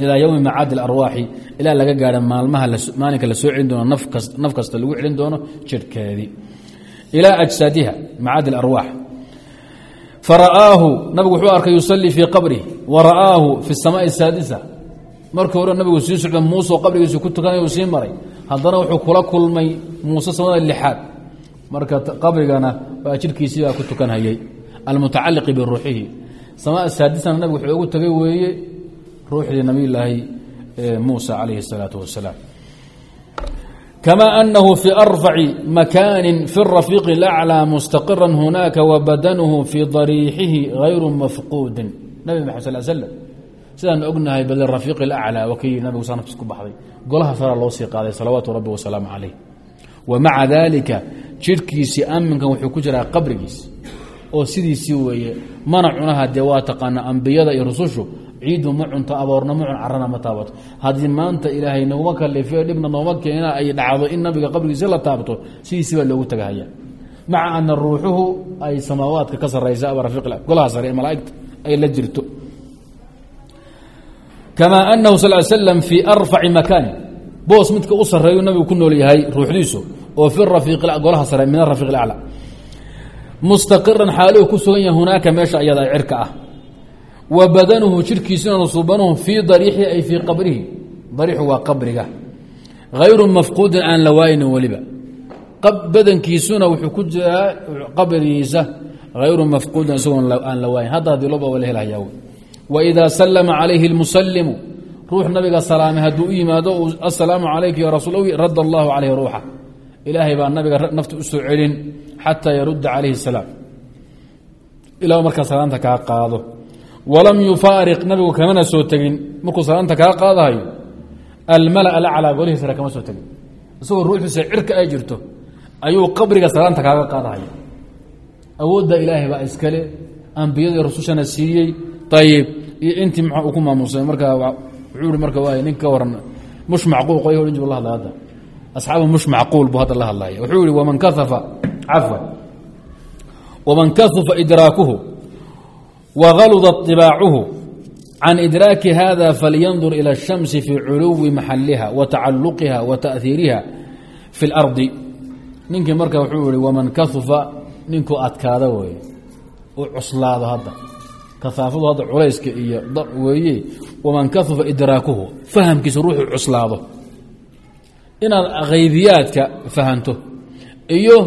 ilaa ywmi macaadi اlarwaaxi ilaa laga gaara maalmaha maalinka la soo celin doono naf kasta lagu celin doono jirhkeedii ilaa ajsaadiha macaadi اlarwaax fara'aahu nabigu wuxuu arkay yusalii fii qabrih wa ra'aahu fi الsamaai الsaadisa markii hore nabigu sii socda muuse oo qabrigiisu ku tukanay uu sii maray haddana wuxuu kula kulmay muuse samada lixaad marka qabrigana waa jirkiisii baa ku tukanhayay almutacaliqi biruuxihi samaa saadisana nabigu wuxuu ugu tegay weeye ruuxdii nabiyulaahi muusa calayhi الsalaatu wasalaam kama anahu fi arfaci makaani fi rafiiqi اlaclى mustaqira hunaaka wabadanuhu fii dariixihi gayru mafquudin nabi maxamed sal slm sidaan ognahay bal rafiiq اlaclى waa kii nabigu saa naftiis ku baxday golaha saraa loo sii qaaday salawaatu rabbi wasalaamu calayh wa maca daalika jidhkiisii aminkan wuxuu ku jiraa qabrigiis oo sidiisii weeye mana cunaha dee waa taqaana ambiyada iyo rusushu ciidu ma cunto aboorna ma cun carana ma taabato. Haddii maanta ilaahay naguma kalife dhibna nooma keena ay dhacdo in nabiga qabrigiisi la taabto sidiisii baa loogu tagahaya maca ana ruuxuhu ay samaawaadka ka saraysa aba rafiiq golaha sare ee malaaigta ay la jirto. Kama anahu sal slam fii arfaci makaani boos midka u sareeyu nabigu ku nool yahay ruuxdiisu oo fi golaha sare min arafiiq aclى mustaqiran xaaluhu ku sugan yahay hunaaka meesha ayada cirka ah. Wa badanuhu jirkiisuna nusuubanuhu fii dariixi ay fii qabrihi. Dariixu waa qabriga. Hayru mafquudin aan la waaynin weliba badankiisuna wuxuu ku jiraa qabrigiisa hayru mafquudin isagoo aan la waayin. Hadda haddii loba wala helhaya wإida slma calayhi اlmusalimu ruux nabiga salaamay hadduu u yimaado asalaamu calayka ya ilaahay baa nabiga nafta u soo celin xataa yarudda calayhi الsalaam ilaa markaa salaanta kaa qaado. Walam yufaariq nabigu kamana soo tegin. Markuu salaanta kaa qaadahayo almala alaclaa golihii sare kama soo tegin. Isagoo ruuxiisa cirka ay jirto ayuu qabriga salaanta kaaga qaadahaya awoodda ilaahay baa iskale ambiyadii rusushana siiyey. Ayib iyo intii mxaa ku maamusay markaa wuxuu i marka waay nin ka waran mush macquul qoy odhan asxaabu mush macquul buu hadda la hadlaya wuxuu yihi waman kaafa cafwa waman kahufa idraakuhu wagaluda طibaacuhu can idraaki hada falyandur ilى الshamsi fii culuwi maxaliha wa tacaluqiha wa taأhiiriha fi اlardi ninkii marka wuxuu yihi waman kahufa ninkuu adkaada wey u cuslaado hadda kafaafadu hadda culayska iyo weeye waman kahufa idraakuhu fahamkiisa ruuxuu cuslaado inaad khaybiyaadka fahanto. Iyo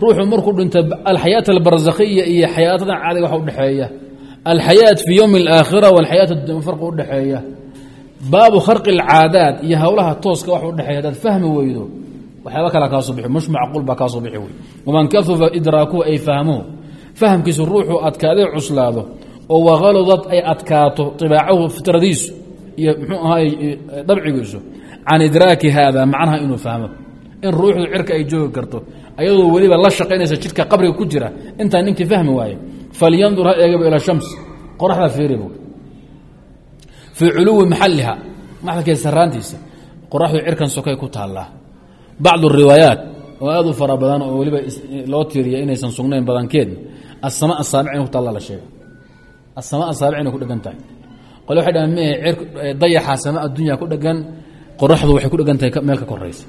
ruuxu markuu dhinto alxayaat albarzakhiya iyo xayaatada caadiga waxa udhexeeya alxayaat fii ywmi اlaakhira walxayaat farqu udhexeeya baabu kharqi اlcaadaad iyo howlaha tooska wax udhexeeya hadaad fahmi weydo waxyaaba kala kaasoo bixi mush macquul baa kaasoo bixi wey. Waman kahufa idraakuhu ay fahmuhu fahamkiisu ruuxuu adkaaday cuslaado oo wakaludad ay adkaato ibaacahu fitradiisu iyo mxuu ahaay dabcigiisu can idraaki haada macnaha inuu fahmo. In ruuxdu cirka ay joogi karto ayadoo weliba la shaqaynaysa jidhka qabriga ku jira intaa ninkii fahmi waaye falyandur ha eegaba ila shams qoraxda fiiri bu fii culuwi maxaliha maxalkeeda saraantiisa qoraxdu cirkan sokay ku taallaa. Bacdu riwaayaat oo aad u fara badan oo weliba loo tiiriya inaysan sugnayn badankeed asama asaabic inay ku taalla la sheega asama asaabic inay ku dhegan tahay. Qole waxay dhahan mee dayaxa sama addunya ku dhegan qoraxdu waxay ku dhegan tahay meel ka koraysa.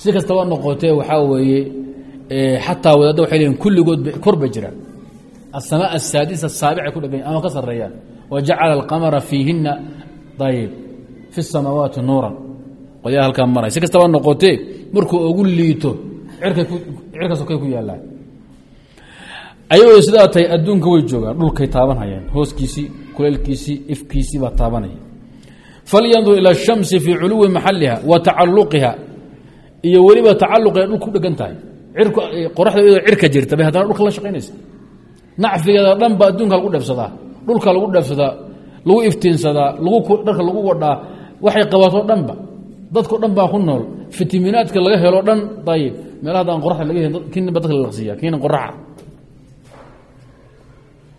Si kastaba noqotee waxaa weeye xataa wadaadda waxay leeyiin kulligood kor bay jiraan. Asama asaadisa saabicay ku dhegan ama ka sarreeyaan. Wa jacala alqamara fiihina ayib fi samaawaati nuuran. Qolyaha halkaa maray. Si kastaba noqotee markuu ugu liito cirka sokay ku yaallaan. Ayagoo sidaa tahay adduunka way joogaan dhulkay taabanhayaan hooskiisii kuleelkiisii ifkiisii baa taabanaya falyandur ila shamsi fii culuwi maxaliha wa tacaluqiha iyo weliba tacaluqay dhulka ku dhegan tahay qoraxda cirka jirta bay haddana dhulka la shaqaynaysa nacfigeeda dhan adduunka lagu dheefsadaa dhulka lagu dheefsadaa lagu iftiinsadaa dharka lagu wadhaa waxay qabatoo dhanba dadko dhan ku nool fitaminaadka laga helo dhan ayib meelaha aan qoraxda laga helin kiinba dadka la laqsiiya kiina qoraxa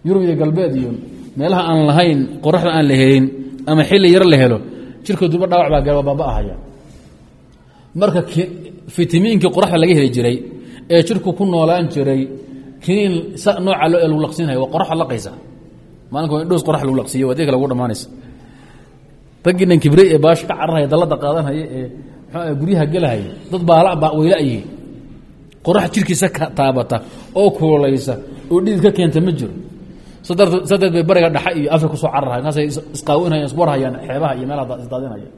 yurub iyo galbeed iyo meelaha aan lahayn qoraxda aan la helin ama xilli yaro la helo jirka duba dhaawac baa gaba baaba'ahaya marka fitamiinkii qoraxda laga heli jiray ee jirku ku noolaan jiray kiniin nooca lagu laqsiinaya waa qoraxda laqaysa maalinka waa in dhos qorax lagu laqsiiyo waa dika lagu dhamaanaysa raggii dhan ee baash ka cararhaya dallada qaadanhaya ee mxuu guryaha gelahaya dad baala weyla yihiin qorax jirkiisa ka taabata oo kuulaysa oo dhidid ka keenta ma jiro sadeed bay bariga dhaxa iyo afri ku soo cararhay kaasay isqaawinhayaan iswarhayaan xeebaha iyo meelaha isdaadinaya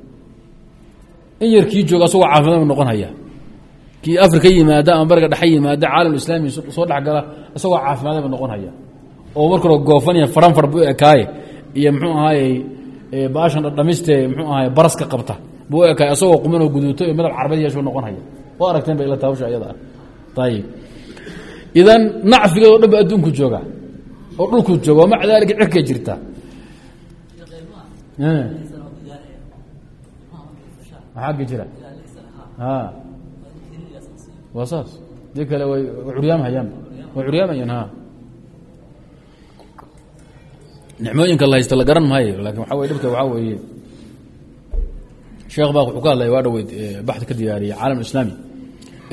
in yar kii jooga asagoo caafimaad noqon haya kii afri yimaada ama bariga dhexa yimaada caalam islaami soo dhexgala isagoo caafimaadaba noqon haya oo markaro goofanaya faranfar buu ekaaye iyo mxuu ahaaye baashan dhadhamiste mxuu ahaay baraska qabta. Buu ekaay asagoo qumanoo guduuto iyo madab carbeed yeeshu noqon oo aragteen ba ila taawsha iyada ah. Ayib idan nacfigeed o dhan ba adduunku jooga oo dhulku jooga o maca daalika cirkay jirta. Maxaagga jira? waa saas. dii kale way curyaamhayaan way curyaamhayaan ha. Nicmooyinka la haysta la garan maayo laakiin waxa wey dhibka waxaa weeye. Sheekh baa wuxuu ka hadlaya waa dhaweyd baxdi ka diyaariyey caalam islaami.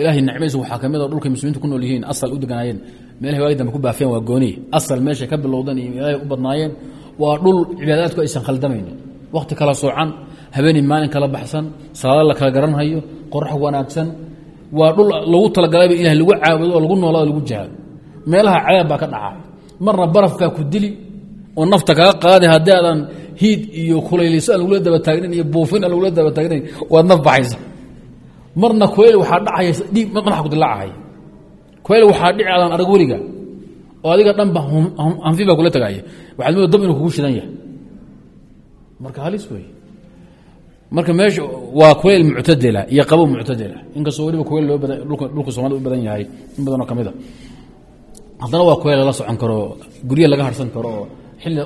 Ilaahay nicmadiisa waxaa ka mid a dhulkay muslimiinta ku nool yihiin asal u deganaayeen meelahay waagi dambe ku baafeen waa gooniye asal meeshay ka bilowdeen iyo ilaahay u badnaayeen waa dhul cibaadaadku aysan khaldamaynin wakti kala soocan habeenii maalin kala baxsan salaado la kala garanhayo qorax wanaagsan waa dhul lagu talagalayba ilahay lagu caabudo oo lagu noolado lagu jahaado meelaha cadaab baa ka dhaca marna barafkaa ku dili oo nafta kaga qaadi haddii aadan hiid iyo kulayliso aan lagula daba taagnayn iyo buufin aan lagula daba taagnayn waad naf baxaysa. Marna kulayl waxaa dhacaya dhiig madaxa ku dilaacahaya kulayl waxaa dhici aadan arag weliga? Oo adiga dhanba hanfi kula tagaya waxaad mooda dab kugu shidan yahay. Marka halis wey marka meesha waa kulayl muctadila iyo qabow muctadila. Inkastoo weliba kulayl loo badan dhulka soomaalida u badan yahay in badanoo ka mid a. Haddana waa kulayl lala socon karo gurya laga harsan karo oo xilli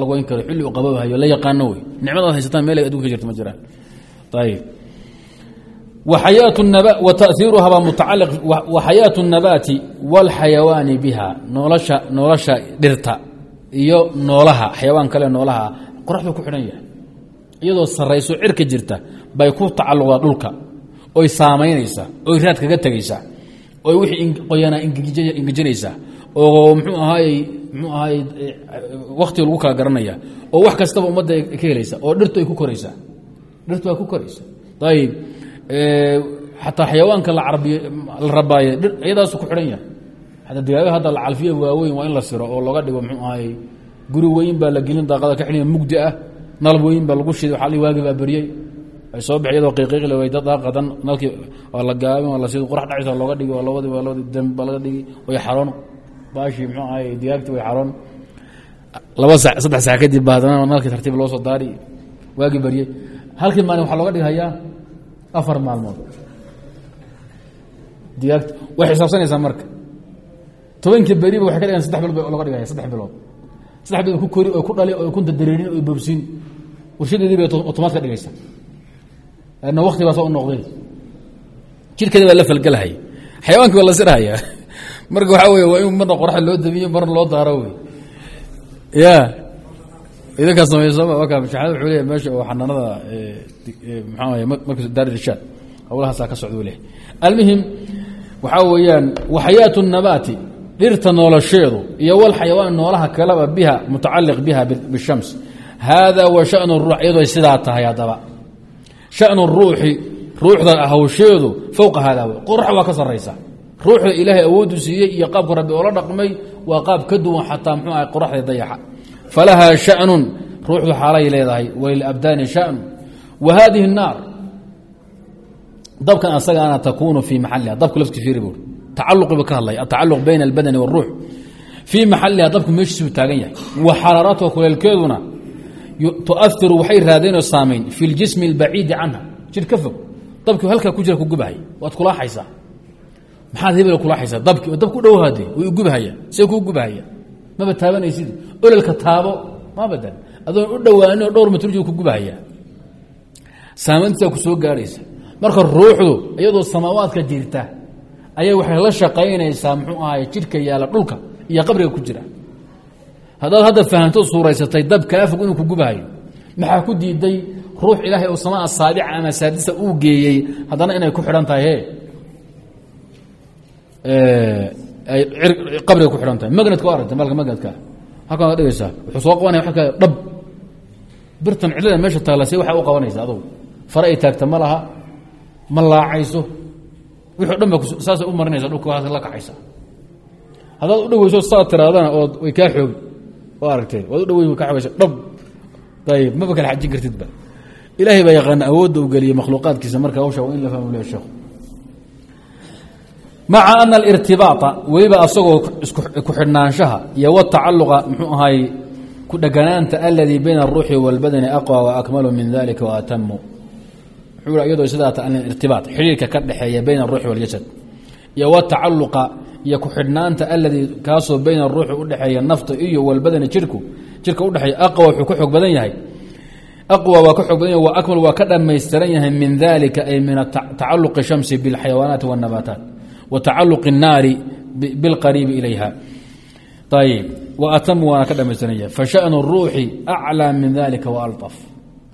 la goyn karo xilli u qaboobhayo la yaqaano wey nicmadaad haysataan meel adunka ka jirta ma jiraan. Ayib taiiruhabaa mutacali waxayaatu nabaati walxayawaani biha noolasha nolosha dhirta iyo noolaha xayawaan kale noolaha qoraxdu ku xidhan yahay iyadoo sarayso cirka jirta bay ku tacalluqdaa dhulka oy saamaynaysaa oy raad kaga tegaysaa oy wixii qoyanaa ingejinaysaa oo mxuu ahaayey mxuu ahaayey wakhtiga lagu kala garanaya oo wax kastaba ummadda ka helaysa oo dhirtu ay ku koraysaa dhirtu waa ku koraysa ayb xataa xayawaanka la rabaaye iyadaasu ku xidhan yahay. Xataa digaaga hadda la calfiya waaweyn waa in la siro oo looga dhigo mxuu ahaayey guri weyn baa la gelin daaqada ka xidhanya mugdi ah nalab weyn baa lagu shiday waaa waagi baa beryey ay soo baxy iyadoo qiiqiiqle way daaqadan nalkii waa la gaabin waa la sid qorax dhacaysa looga dhigi waa labadi waa labadi dam baa laga dhigi way xaroon. Baashii mxuu ahaay digaagti way xaroon. Laba sa saddex saa kadib ba haddana nalkii tartiib loo soo daari waagi beryey halkii maalin waxaa looga dhighayaa afar maalmood. Way xisaabsanaysaa marka. Tobankii beriba waxay ka dhigaan saddex bilood ba loga dhigaya saddex bilood. Saddex bilood ku kori oo ku dhali oo kunta dareerin oo boobsiin. Warshadeedii bay otomaad ka dhigaysa na wakti baa soo noqday. Jirkeeda baa la falgelahaya xayawaankii baa la sirhaya marka waxaa wey waa in marna qoraxda loo damiyo marna loo daaro wey ya idinkaa samaysama waka shaxaad wuxuu leeyahay meesha oo xanaanada maxaa waye markas daar irshaad howlahaasaa ka socda u leeyahay almuhim waxaa weeyaan waxyaatu nabaati dhirta nolosheedu iyo walxayawaan noolaha kaleba biha mutacaliq biha bishams hada wa shanu ruux iyadoo sidaa tahay haddaba. Shanu ruuxi ruuxda hawsheedu fowqa haadaa w qorax waa ka saraysa ruuxda ilaahay awooddu siiyey iyo qaabka rabbi oola dhaqmay waa qaab ka duwan xataa mxuu aha qoraxda dayaxa falahaa shanun ruuxdu xaalay leedahay walilabdaani shanu wa hadihi الnaar dabkan asagaana takuunu fii maxaliha dabku lafti fiiri buuri tacaluqibu ka hadlay atacaluq bayna albadani wاruux fii maxaliha dabku meeshiisuu taagan yahay wa xaraaratuha kuleelkeeduna tuairu waxay raadeenoo saamayn fi اljismi اlbaciidi canha jir ka fog dabki halkaa ku jira kugubahay waad kulaaxaysaa maxaad hebel kulaaxaysaa dabki dab ku dhowhaade way ugubahaya see kuu gubahaya maba taabanaysid ololka taabo ma badan adoon u dhowaanin dhowr matruju kugubahaya saamayntiisaa ku soo gaarhaysa marka ruuxdu iyadoo samaawaadka jirta ayay waxay la shaqaynaysaa muxuu ahaay jidhka yaalla dhulka iyo qabriga ku jira. Haddaad hadda fahamto suuraysatay dab kaa fog inuu kugubahayo maxaa ku diiday ruux ilaahay oo samaa saabica ama saadisa uu geeyey? Haddana inay ku xidhan tahay qabriga ku xidhan tahay. Magnetka aragta malka magnetka halkan waad dhigaysaa wuxuu soo qabanaya waa dhab birtan cidlada meesha taalla se waxaa u qabanaysa adugu. Fare ay taagta ma laha ma laacayso. Wixi o dhan ba saasay u marinaysa dhulka la kacaysa. Haddaad u dhaweyso saa tiraadana ood way kaa xoogi oo aragtee waad u dhaweyn way kaa xoogaysa dhab ayib maba kala xajin kartidba ilaahay baa yaqaana awoodda u geliyey makhluuqaadkiisa marka hawsha waa in la fahmu le sheekhu maca ana alirtibaaطa weliba asagoo ku xidhnaanshaha iyo watacaluqa muxuu ahaay ku dheganaanta aladii bayna aلruuxi wاlbadani aqwى waakmalu min dalika waatamu wuxuu iyadoo sidaa ta irtibaat xidhiirka ka dhexeeya bayna aلruuxi waاljasad iyo watacaluqa iyo ku xidhnaanta aladii kaasoo bayna aruuxi udhexeeya nafta iyo walbadani jirku jirka udhexeeya aqwa wuxuu ka xoog badan yahay aqwa waa ka xoog badan yahay wa akmal waa ka dhammaystiran yahay min dalika ay min tacaluqi shamsi biاlxayawaanaati wالnabaataat wtacaluq الnaari biاlqariibi ilayha ayb waatamu waana ka dhamaystiranaya fashأnu الruuxi aclىa min dalika waalطaf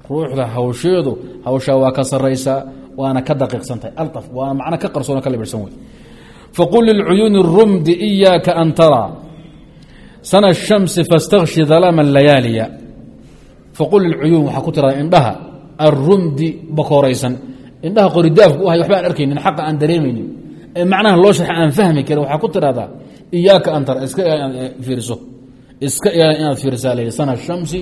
ruuxda hawsheedu hawshaa waa ka saraysaa waana ka daqiiqsantahay alaf waana macno ka qarsoon ka libirsan wey faqul lilcuyuuni الrumdi إiyaaka an taraa sana الshamsi faاstakshi dalama اlayaaliya faqul lilcuyuun waxaa ku tirada indhaha arumdi bakooraysan indhaha qoridaafku u hay waxba aan arkaynin xaqa aan dareemaynin macnaha loo sharxa aan fahmi karin waxaa ku tiraahdaa iyaaka an tara iska inaad fiiriso. Iska ilaali inaad fiirisaa la sana shamsi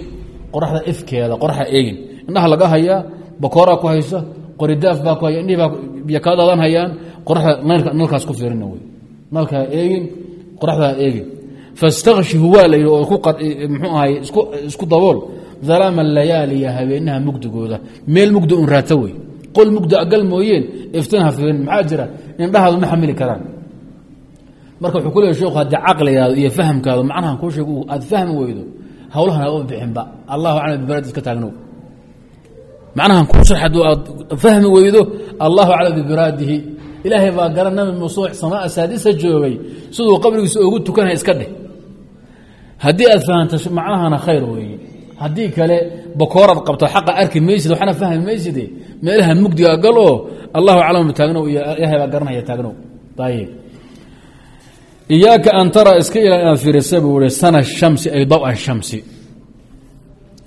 qoraxda ifkeeda qoraxda eegin. Indhaha laga hayaa bakooraa ku haysa qoridaaf baa ku haya indhihii baa biyo kaa daadan hayaan qoraxda nalkaas ku fiirina wey. Nalkaa eegin qoraxdaa eegin. Fastakshi huwaa la yidhi oo muxuu ahay isku dabool. Dalaama layaaliya habeenaha mugdigooda. Meel mugdi un raata wey qol mugdi agal mooyeen iftiin ha fiirin maxaa jira? Indhahaadu ma xamili karaan. Marka wuxuu ku leey sheekhu haddii caqligaadu iyo fahamkaadu macnahan kuu sheeg aad fahmi weydo hawlahan haba bixinba allahu aclam bibaradi iska taagnow macnahan kuu sharx hadduu aad fahmi weydo allahu aclam bibiraadihi ilaahay baa gara nabi musuux samaa saadisa joogay siduu qabrigiisa ugu tukanaya iska dheh. Haddii aad fahamto macnahana khayr weeye haddii kale bakooraad qabto xaqa arki maysid waxna fahmi mayside meelaha mugdiga gal oo allahu aclam taagnow iyo ilaahay baa garanaya taagnow ayib iyaaka an tara iska ilaa inaad fiirisa buu i sana shamsi ay daw shamsi.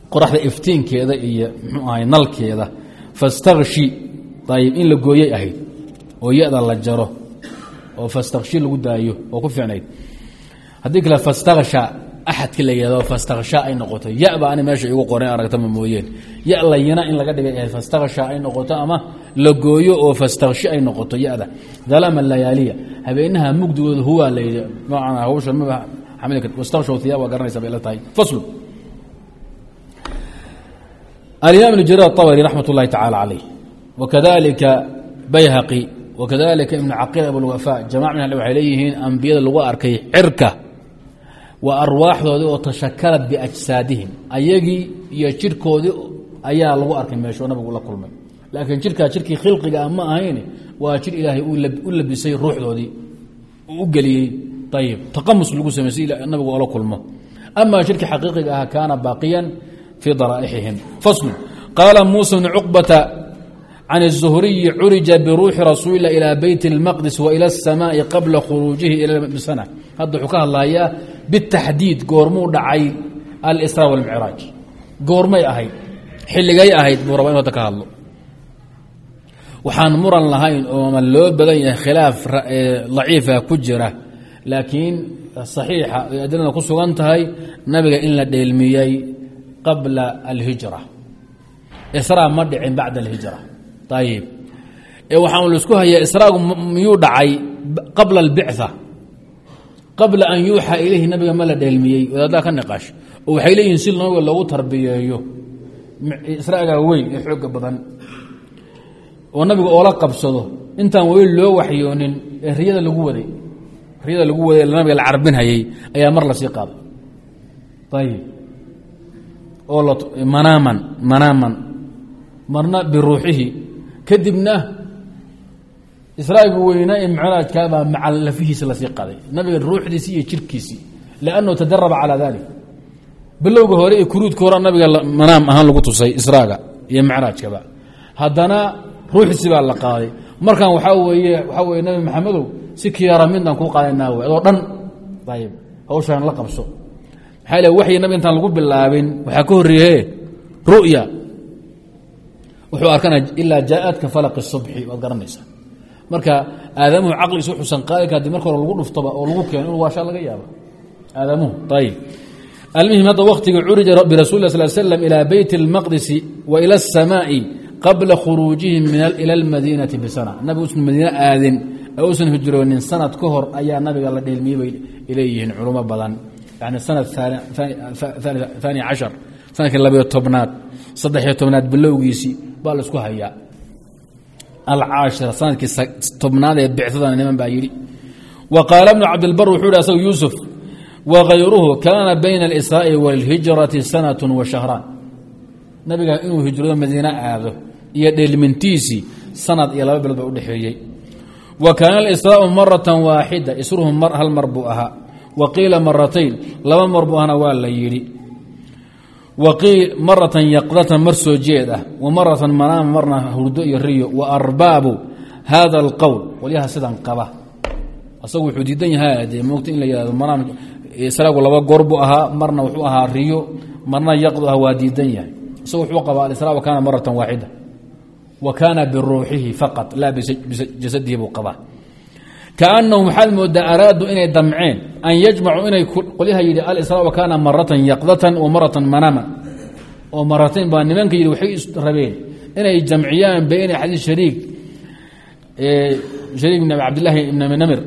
Qoraxda iftiinkeeda iyo mxuu ahay nalkeeda. Fastakshi ayib in la gooyay ahayd oo ya-da la jaro oo fastakshi lagu daayo oo ku fiicnayd. Haddii kale fastaksha axadki la yihahdo fastaksha ay noqoto ya ba ani meesha igu qoren aragtama mooyeen ya layina in laga dhigay fastaksha ay noqoto ama la gooyo oo fastakshi ay noqoto ya-da dalama layaaliya habeenaha mugdigooda huwaa la yidhi noocana hawsha maba xamili kart wastakshaw hiyaab waa garanaysa bay la tahay faslu alimaam ibn jarir aطabri raxmat اllahi tacala calayh wakadalika bayhaqi wakadalika ibn caqiil abulwafa jamac min waxay leeyihiin ambiyada lagu arkay cirka waa arwaaxdoodii oo tashakalad biajsaadihim ayagii iyo jirhkoodii ayaa lagu arkay meesho nabigu la kulmay laakiin jirkaa jirkii khilqiga ah ma ahayn waa jir ilaahay u labisay ruuxdoodii u geliyey ayib taqamus lagu sameysay nabigu oola kulmo ama jirkii xaqiiqiga ah kaana baaqiyan fii daraaixihim faslu qaala muusa bn cuqbata can الzuhriyi curija biruuxi rasuulilah ilى beyt اlmaqdis wa ilى الsamaaءi qabla khuruujihi bisana hadda wuxuu ka hadlayaa bitaxdiid goormuu dhacay alsra wاlmicraaj goormay ahayd xilligay ahayd buu raba inu hadda ka hadlo waxaan muran lahayn ooma loo badan yahay khilaaf daciifa ku jira laakiin saxiixa ay adilada ku sugan tahay nabiga in la dheelmiyey qabla alhijra israa ma dhicin bacda alhijra ayib waxaan la isku hayaa israagu miyuu dhacay qabla albictha qabla an yuuxaa ilayhi nabiga ma la dheelmiyey wadaaddaa ka niqaash oo waxay leeyihiin si nabiga loogu tarbiyeeyo israaga weyn ee xooga badan. Oo nabiga oola qabsado intaan weli loo waxyoonin ee riyada lagu waday. Riyada lagu waday nabiga la carbinhayay ayaa mar la sii qaaday. Ayib oo manaaman manaaman. Marna biruuxihi kadibna israaga weynaa ee micraajkaabaa maca lafihiisa la sii qaaday nabiga ruuxdiisii iyo jirkiisii liannahu tadaraba calaa dalik bilowga hore iyo kuruudka hore nabiga manaam ahaan lagu tusay israaga iyo micraajkaba haddana ruuxdiisi baa la qaaday. Markan waxaa weeye waxaa weye nabi maxamedow si kiyaara midaan kuu qaadanaa wey adoo dhan ayib hawshaan la qabso. Maxaa le waxyi nabiga intaan lagu bilaabin waxaa ka horreeye ru'ya. Wuxuu arkana ilaa jaaadka falaqi subxi waad garanaysaa marka aadamuhu caqligiisa wuxuusan qaadi kara di marka hore lagu dhuftaba oo lagu keeno inu waashaa laga yaaba aadamuhu ayib almuhim hadda waktiga curija birasuli la sl slam ilaa beyt اlmaqdisi wa ila الsamaaءi qabla khuruujihim ila اlmadiinati bisana nabiga usan madiine aadin ee usan hijroonin sanad ka hor ayaa nabiga la dheelmiyey bay leeyihiin culimo badan yani sanad aani cashar sanadkii labayo tobnaad saddexiyo tobnaad bilowgiisii baa la isku hayaa alcaashira sannadkii tobnaad ee bicada niman baa yidhi wa qaala bnu cabdilbar wuxuu yhi asagu yuusuf wakayruhu kaana bayna اlisraa'i walhijrati sanat wa shahraan nabiga inuu hijrado madiina aado iyo dheelmintiisii sanad iyo laba bilood ba udhexeeyey wa kaana alisraau marata waaxida isruhu hal mar buu ahaa wa qiila maratayn laba mar buu ahna waa la yidhi maratan yaqdatan mar soo jeed ah wa maratan manaama marna hurdo iyo riyo wa arbaabu hada اlqowl walyaha sidan qaba. Asagu wuxuu diidan yahaa dee moogta in la yihahdo manaam israagu laba goor buu ahaa marna wuxuu ahaa riyo marna yaqdu ah waa diidan yahay kaanahum waxaad moodaa araaduu inay damceen an yajmacuu inay qolyaha yidhi alisraa wa kaana maratan yaqdatan wa maratan manaaman oo maratayn baa nimanka yidhi waxay rabeen inay jamciyaan bayna xadiis shariik shariik bn cabdillaahi ibn namir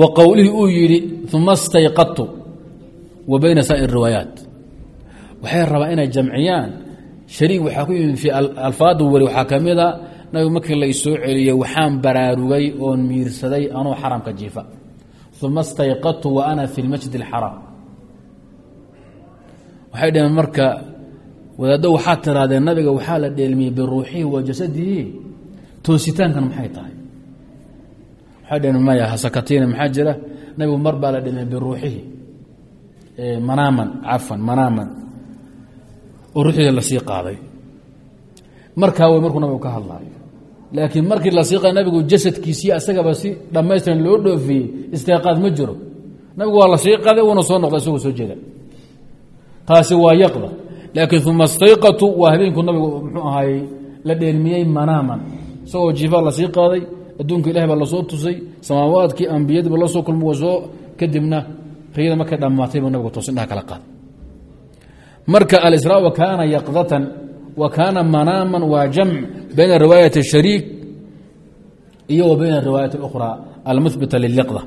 wa qowlihii uu yidhi uma stayqadtu wa bayna saa'ir riwaayaat waxay rabaa inay jamciyaan shariik waxaa ku yimid fii alfaadu weli waxaa ka mida nabigu markii la isoo celiyey waxaan baraarugay oon miirsaday anuu xaramka jiifa. Uma stayqadtu wa ana fi lmasjid اlxaraam waxay dhaheen marka wadaaddo waxaad tirahdeen nabiga waxaa la dheelmiyey biruuxihi wa jasadihi. Toositaankan maxay tahay? Waxay dhaheen maya hasakatiina maxaa jira? Nabigu mar baa la dheelmiyey biruuxihi. Manaaman cafan manaaman. Oo ruuxdiida la sii qaaday. Markaa way markuu nabigu ka hadlaayo laakiin markii la sii qaaday nabigu jasadkiisii asagaba si dhammaystiran loo dhoofiyey istiiqaad ma jiro. Nabigu waa la sii qaaday wuuna soo noqday isagoo soo jeeda. Taasi waa yaqda. Laakiin uma stayqatu waa habeenku nabigu muxuu ahaayey la dheelmiyey manaaman. Isagoo jiifaa la sii qaaday adduunka ilahi baa la soo tusay samaawaadkii ambiyadiiba la soo kulmo soo kadibna riyada markay dhammaatay buu nabigu toos indhaha kala qaaday. Marka alisraa wa kaana yaqdatan kaana manaaman waa jamc bayna riwaayat shariik iyo bayna riwaayat اlأkhra almuhbita liliqda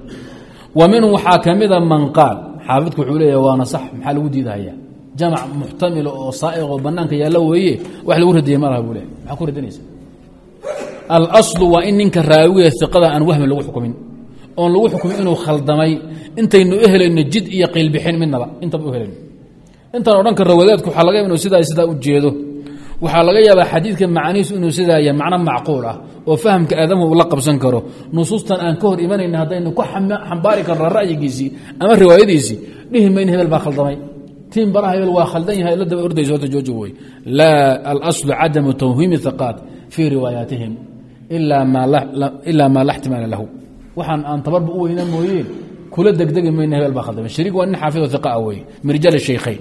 wa minhum waxaa ka mida man qaal xaafidku wuxuu leeyahy waana sax maxaa lagu diidahaya? Jamac muxtamila oo saaiq oo banaanka yaallo weeye wax lagu radiyey ma laha buu alaslu waa in ninka raawiga iqada aan wahmi lagu xukumin oon lagu xukumin inuu khaldamay intaynu u helayno jid iyo qiilbixin midnaba intaba u helayno. Intaan odhan karra wadaadku waxaa laga inuu sidaa sidaa u jeedo waxaa laga yaabaa xadiidka macnihiisu inuu sidaa yahay macno macquul ah oo fahamka aadamuhu la qabsan karo. Nusuustan aan ka hor imanayna haddaynu ku xambaari karna ra'yigiisii ama riwaayadiisii dhihi mayna hebel baa khaldamay. Tiim baraha hebel waa khaldan yahay la daba ordayso horta jooji wey laa alaslu cadamu tawhiimi haqaat fii riwaayaatihim ilaa maa la xtimaala lahu. Waxaan aan tabarba u weyna mooyeen kula degdegi mayna hebel baa khaldamay. Shariik waa nin xaafido iqa ah weye min rijaal shaykhayn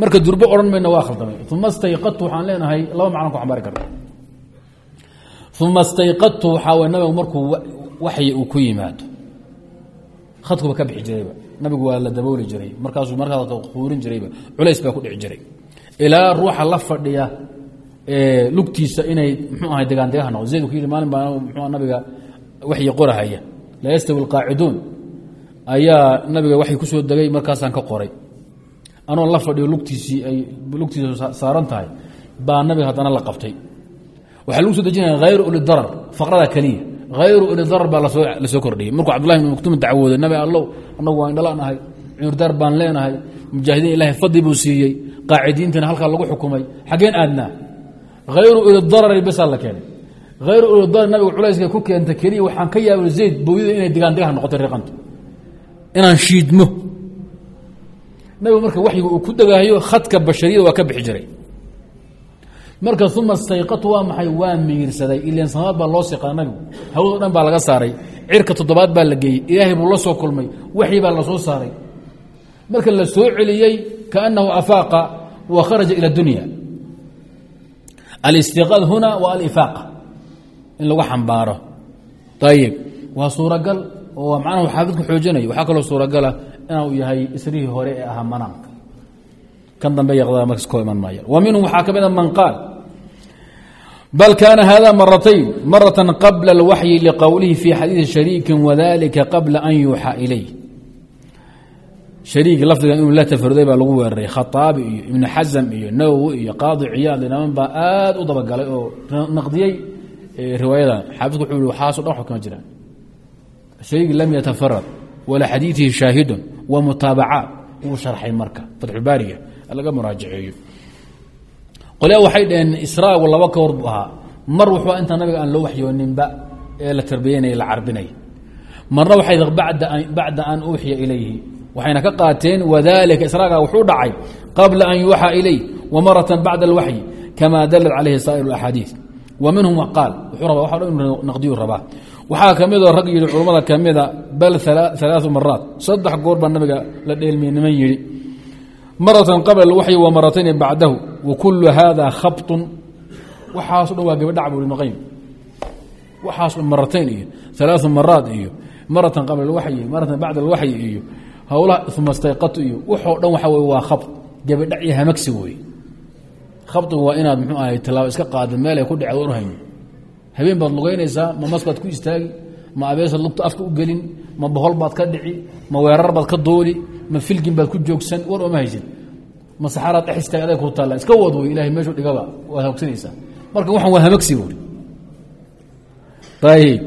marka durbo odhan mayna waa khaldamay. Uma stayqadtu waxaan leenahay laba macnan ku xambaari karna uma stayqadtu waxaa way nabigu markuu waxyi uu ku yimaado. Khadkuba ka bixi jirayba. Nabigu waa la dabooli jiray. Markaasuu markaa quurin jirayba culays baa ku dhici jiray. Ilaa ruuxa la fadhiya lugtiisa inay mxuu ahay degaan degaha noqdo zayd ku yidhi maalin baa mxuu nabiga waxyi qorahaya. Laa yastawi alqaaciduun ayaa nabiga waxay ku degay markaasaan ka qoray anoon la fadhiyo lugtiisii ay lugtiisa saaran tahay. Baa nabiga haddana la qabtay. Waxaa lagu soo dejinaya hayru ulidarar faqrada keliya hayru ulidarar baa la soo kordhiyey. Markuu cabdullahi ibn maktuum dacwooday nabi allow annagu waa indhalaan ahay cudurdaar baan leenahay mujaahidiin ilahay fadli buu siiyey qaacidiintana halkaa lagu xukumay xaggeen aadnaa hayru ulidarari besaa la keenay. Hayru ulidarar nabiga culayska ku keenta keliya waxaan ka yaabay zayd booyada inay degaan degaha noqotay riqanta inaan shiidmo nabigu marka waxyiga uu ku degaayo khadka bashariyada waa ka bixi jiray. Marka uma stayqatu waa maxay? Waa miirsaday. Ilan samaad baa loo siqaa nabigu. Hawado dhan baa laga saaray. Cirka toddobaad baa la geeyey. Ilaahay buu la soo kulmay. Waxyi baa la soo saaray. Marka la soo celiyey kaanahu afaaqa wa kharaja ila dunya. Alistiqaad huna wa alifaaqa. In lagu xambaaro. Ayib waa suuragal oo macnaha xaafidku xoojinayo. Waxaa kaloo suuragala inuu yahay isrihii hore ee ahaa manaamka kan dambe koo iman maaya wa minhum waxaa ka mid a man qaal bal kaana hada maratayn marata qabla اlwaxyi liqowlihi fi xadiidi shariiki wadalika qabla an yuuxa ilayh. Shariik lafdigan inuu la tafaruday baa lagu weeraray. Khaaabi iyo ibnu iyo nawowi iyo qaadi ciyaad inaman baa aad u dabagalay oo naqdiyey riwaayadan xaafidku wuxuu i waxaaso dhan wax kama shariik lam yatafarad wala xadiiثihi shaahidun wa mutaabacaat wuu sharxay marka fatxubaariga laga muraajaceeyo. Qolyaa waxay dhaheen israagu laba hor buu ahaa. Mar wuxuu inta nabiga aan loo waxyooninba ee la tarbiyanaya la carbinay. Marna waxay bacda an uuxiya ilayhi. Waxayna ka qaateen wadalika israaga wuxuu dhacay qabla an yuuxa ilayh wa maratan bacda alwaxyi kama dalat calayhi saa'ir اaxaadiiث wa minhum qaal wuxuu rabaa waxa dhan naqdiyu rabaa waxaa ka midoo ah rag yidhi culammada ka mida ah, bal alaau maraat saddex goor baa nabiga la dheelmiye yidhi maratan qabla alwaxyi wa maratayni bacdahu wa kullu haada khabطun waxaaso dhan waa gabadhac bu ibnu qayim maratayn iyo alaau maraat iyo maratan qabla alwaxyi maratan bacda alwaxyi iyo howlaha ismastayqatu iyo waxoo dhan waxa wey waa khab gabadhac iyo hamagsi weye khabdigu waa inaad muxuu ahay tallaabo iska qaada meel ay ku dhecdo urhayn habeen baad lugaynaysaa ma mas baad ku istaagi ma abeesaad lugta afka u gelin ma bohol baad ka dhici ma weerar baad ka dooli ma filgin baad ku joogsan war oma haysid. Ma saxaaraad dhex istaag adag ku taalla iska wad wey ilahay meeshuu dhigaba waad hogsanaysaa. Marka waxan waa hamagsi buuri. Ayib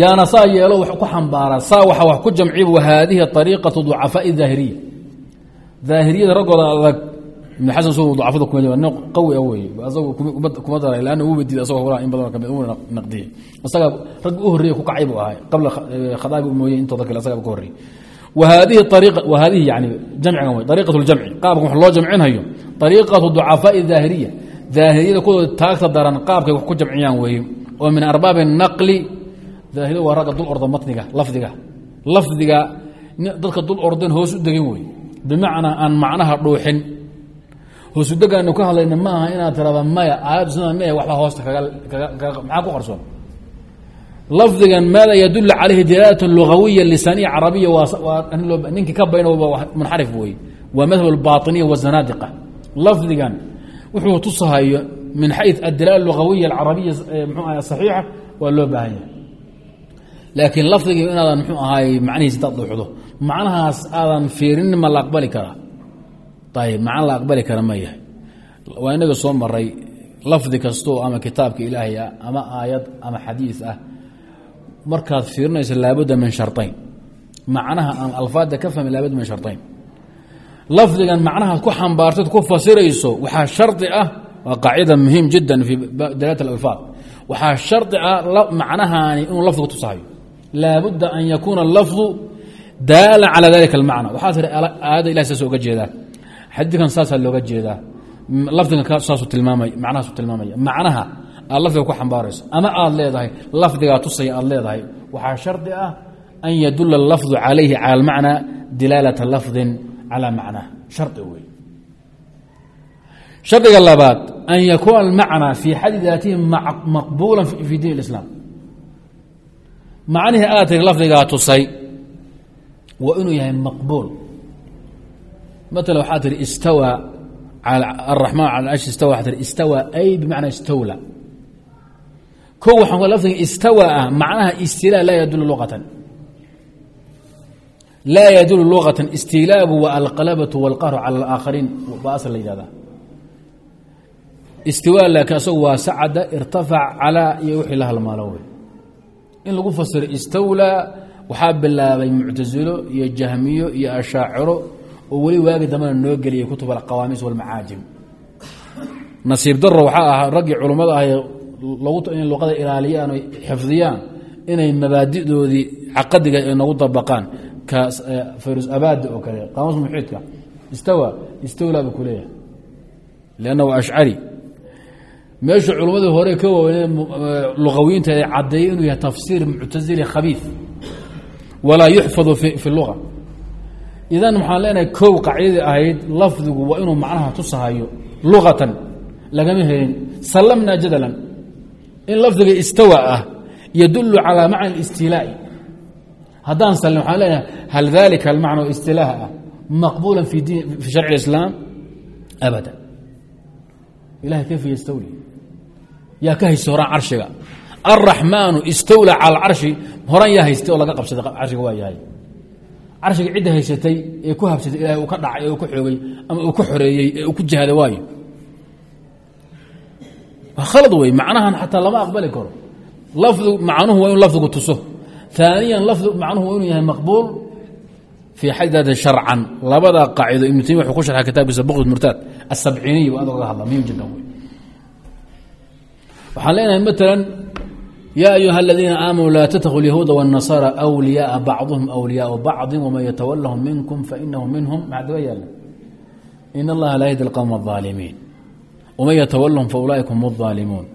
yaana saa yeelo wax ku xambaaraa saa waxa wax ku jamciba wa haadihi ariiqatu ducafaaءi daahiriya daahiriyada raggooda adag ibn xasan so dacafada kuma nin qawi a wey asagu kuma daray lanna uuba diiday asagoo holaha in badan ka mid uuna naqdiyey isaga raggi u horreeye ku kacay buu ahay qabla khadaabi mooye intooda kale asaga ka horreyey wa haadihi yani jamcigan wey ariiqat ljamci qaabkan wax loo jamcinhayo ariiqatu ducafaaءi daahiriya daahiriyada kuwooda taagta daran qaabkay wax ku jamciyaan weeye. Oo min arbaabi naqli. Daahiriyada waa ragga dul orda matniga lafdiga. Lafdiga dadka dul ordeen hoos u degin wey bimacnaa aan macnaha hoosudegaanu ka hadlayna ma aha inaad tirada maya aayaddu sida maya waxba hoosta maxaa ku qarsoon lafdigan maada yadul calayhi dilaalat lugawiya lisaaniya carabiya ninkii ka bayna munxarif wey waa madhab albainiya wazanaadiqa lafdigan wuxuu tusahayo min xayu adilala lugawiya alcarabiya mxuu aha saxiixa waa loo baahan yahay. Laakiin lafdigii inaadan mxuu ahaay macnihiis intaad macnahaas aadan fiirin ma la aqbali karaa ayb macna la aqbali kara ma yahay. Waa inaga soo maray lafdi kastoo ama kitaabka ilaahay ah ama aayad ama xadiis ah. Markaad fiirinayso laabudda min sharayn macnaha aan alfaadda ka fahmi laabudda min sharayn lafdigan macnahaad ku xambaartad ku fasirayso waxaa shardi ah waa qaacida muhiim jiddan fii dalaat alalfaad. Waxaa shardi ah macnahaani inuu lafdigu tusahayo laabudda an yakuuna lafdu daalan calى dalika اlmacna waxaa xadiikan saasaa looga jeedaa. Lafdigan saasuu tilmaamay macnahaasu tilmaamaya. Macnaha aad lafdiga ku xambaarayso ama aada leedahay lafdigaa tusaya aada leedahay waxaa shardi ah an yadulla alafdu calayhi cala almacnaa dilaalata lafdin calaa macnaa shardi wey shardiga labaad an yakuuna almacnaa fii xadi daatihi maqbuula fii diin اislaam macnihii aad tiri lafdigaa tusay waa inuu yahay maqbuul maala waxaa tihi istawa araxmaan cala arshi istawa waxaa tihi istawa ay bimacnaa istawla. Ko waxaan lafdiga istawa ah macnaha istilaa laa yadulu luqatan laa yadulu luqatan istilaagu waa alqalabatu walqahru cala alaakhariin baa asal la yihahdaa istiwaa laakiin asagu waa sacada irtafac calaa iyo wixii la halmaalo wey. In lagu fasiro istawlaa waxaa bilaabay muctasilo iyo jahmiyo iyo ashaaciro oo weli waagi dambena noo geliyay kutub alqawaamis walmacaajim. Nasiib daro waxaa ahaa raggii culummada ahay inay luqada ilaaliyaan o xifdiyaan inay mabaadidoodii caqadiga ay nagu dabaqaan. Ka fayrus abaada oo kale qaamuus muxiidka istawa istawlaa buu ku leeyahay. Lannahu ashcari meeshu hore ka waaweynee luqawiinta ay caddeeyey inuu yahay tafsiir muctasili khabiif walaa yuxfadu fi lua idan waxaan leenahay kow qaacidadii ahayd lafdigu waa inuu macnaha tusahayo luqatan lagama helin sallamnaa jadalan. In lafdiga istawa ah yadulu calaa macna اlistilaa'i haddaan sallim waxaan leenahay hal dalika almacna istilaaha ah maqbuula fi sharci اislaam abada ilahay kayfa ystawli yaa ka haysta horaan carshiga. Alraxmaanu istawla cala carshi horan yaa haystay oo laga qabsaday carshiga waa yahay carshiga cidda haysatay ee ku habsatay ilahay uu ka dhacay ee uu ka xoogay ama uu ka xoreeyey ee uu ku jihaaday waayo. Waa khalad wey macnahan xataa lama aqbali karo. Lafdu macnuhu waa inu lafdigu tuso. Aaniyan lafdu macnuhu waa inuu yahay maqbuul fii xadada sharcan. Labada qaacido ibnu taymiya wuxuu ku sharxay kitaabkiisa buqd murtaad asabciiniy bu aad oga hadla muhiim jiddan wey waxaan leenahay maalan yaa ayuha aladiina aamanuu laa tatkhu lyahuuda wاnasara wliyaaa bacduhum wliyaau bacdi waman yatawalahum minkum fainahu minhum maxaa daba yaala in allaha laa yahdi اlqowma الظaalimiin waman yatawalahum faulaئika hum الظaalimuun